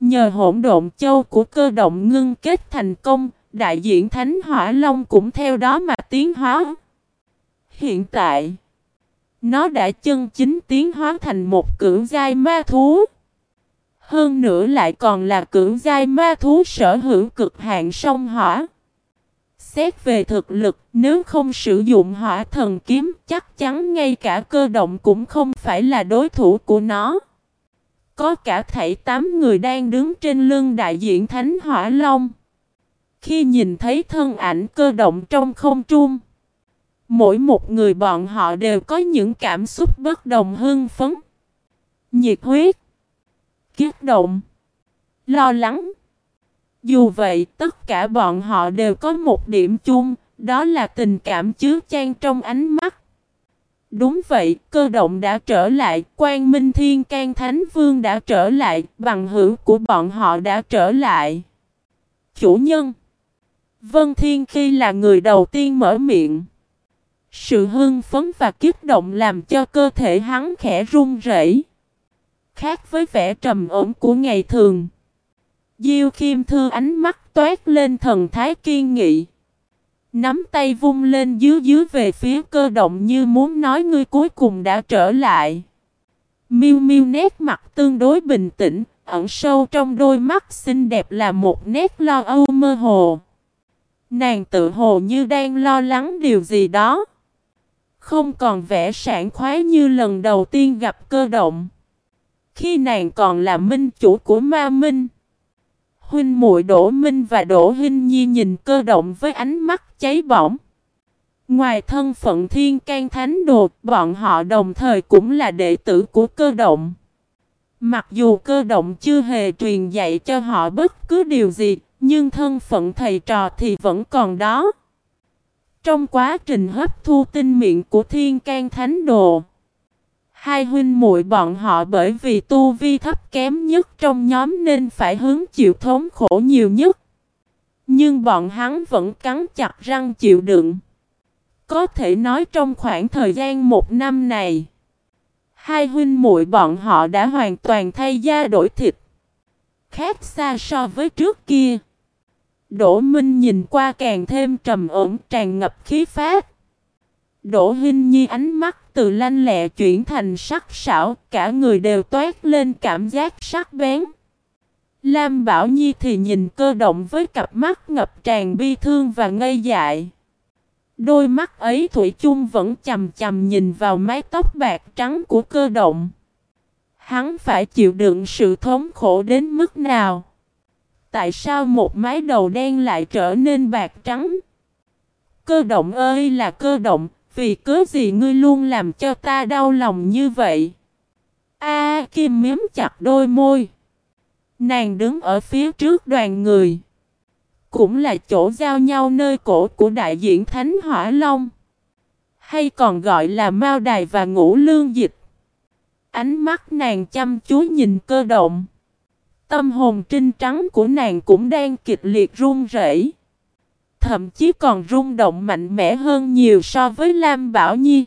Nhờ hỗn độn châu của cơ động ngưng kết thành công, đại diện Thánh Hỏa Long cũng theo đó mà tiến hóa. Hiện tại, nó đã chân chính tiến hóa thành một cưỡng giai ma thú. Hơn nữa lại còn là cưỡng giai ma thú sở hữu cực hạn sông hỏa. Xét về thực lực, nếu không sử dụng hỏa thần kiếm, chắc chắn ngay cả cơ động cũng không phải là đối thủ của nó. Có cả thảy tám người đang đứng trên lưng đại diện Thánh Hỏa Long. Khi nhìn thấy thân ảnh cơ động trong không trung, mỗi một người bọn họ đều có những cảm xúc bất đồng hưng phấn, nhiệt huyết, kiết động, lo lắng. Dù vậy, tất cả bọn họ đều có một điểm chung, đó là tình cảm chứa chan trong ánh mắt. Đúng vậy, cơ động đã trở lại, quan minh thiên can thánh vương đã trở lại, bằng hữu của bọn họ đã trở lại. Chủ nhân Vân Thiên khi là người đầu tiên mở miệng. Sự hưng phấn và kích động làm cho cơ thể hắn khẽ run rẩy. Khác với vẻ trầm ổn của ngày thường. Diêu Khiêm Thư ánh mắt toát lên thần thái kiên nghị. Nắm tay vung lên dưới dưới về phía cơ động như muốn nói ngươi cuối cùng đã trở lại. Miu Miu nét mặt tương đối bình tĩnh, ẩn sâu trong đôi mắt xinh đẹp là một nét lo âu mơ hồ. Nàng tự hồ như đang lo lắng điều gì đó. Không còn vẻ sảng khoái như lần đầu tiên gặp cơ động. Khi nàng còn là minh chủ của ma minh. Huynh muội Đỗ Minh và Đỗ Hinh Nhi nhìn cơ động với ánh mắt cháy bỏng. Ngoài thân phận thiên can thánh đồ, bọn họ đồng thời cũng là đệ tử của cơ động. Mặc dù cơ động chưa hề truyền dạy cho họ bất cứ điều gì, nhưng thân phận thầy trò thì vẫn còn đó. Trong quá trình hấp thu tinh miệng của thiên can thánh đồ, hai huynh muội bọn họ bởi vì tu vi thấp kém nhất trong nhóm nên phải hứng chịu thống khổ nhiều nhất. Nhưng bọn hắn vẫn cắn chặt răng chịu đựng. Có thể nói trong khoảng thời gian một năm này, hai huynh muội bọn họ đã hoàn toàn thay da đổi thịt. Khác xa so với trước kia. Đỗ Minh nhìn qua càng thêm trầm ổn tràn ngập khí phát. Đỗ Hinh Nhi ánh mắt từ lanh lẹ chuyển thành sắc sảo, cả người đều toát lên cảm giác sắc bén. Lam Bảo Nhi thì nhìn cơ động với cặp mắt ngập tràn bi thương và ngây dại. Đôi mắt ấy Thủy chung vẫn chầm chầm nhìn vào mái tóc bạc trắng của cơ động. Hắn phải chịu đựng sự thống khổ đến mức nào? Tại sao một mái đầu đen lại trở nên bạc trắng? Cơ động ơi là cơ động, vì cớ gì ngươi luôn làm cho ta đau lòng như vậy? A Kim miếm chặt đôi môi. Nàng đứng ở phía trước đoàn người. Cũng là chỗ giao nhau nơi cổ của đại diện Thánh Hỏa Long. Hay còn gọi là Mao Đài và Ngũ Lương Dịch. Ánh mắt nàng chăm chú nhìn cơ động. Tâm hồn trinh trắng của nàng cũng đang kịch liệt run rẩy, thậm chí còn rung động mạnh mẽ hơn nhiều so với Lam Bảo Nhi.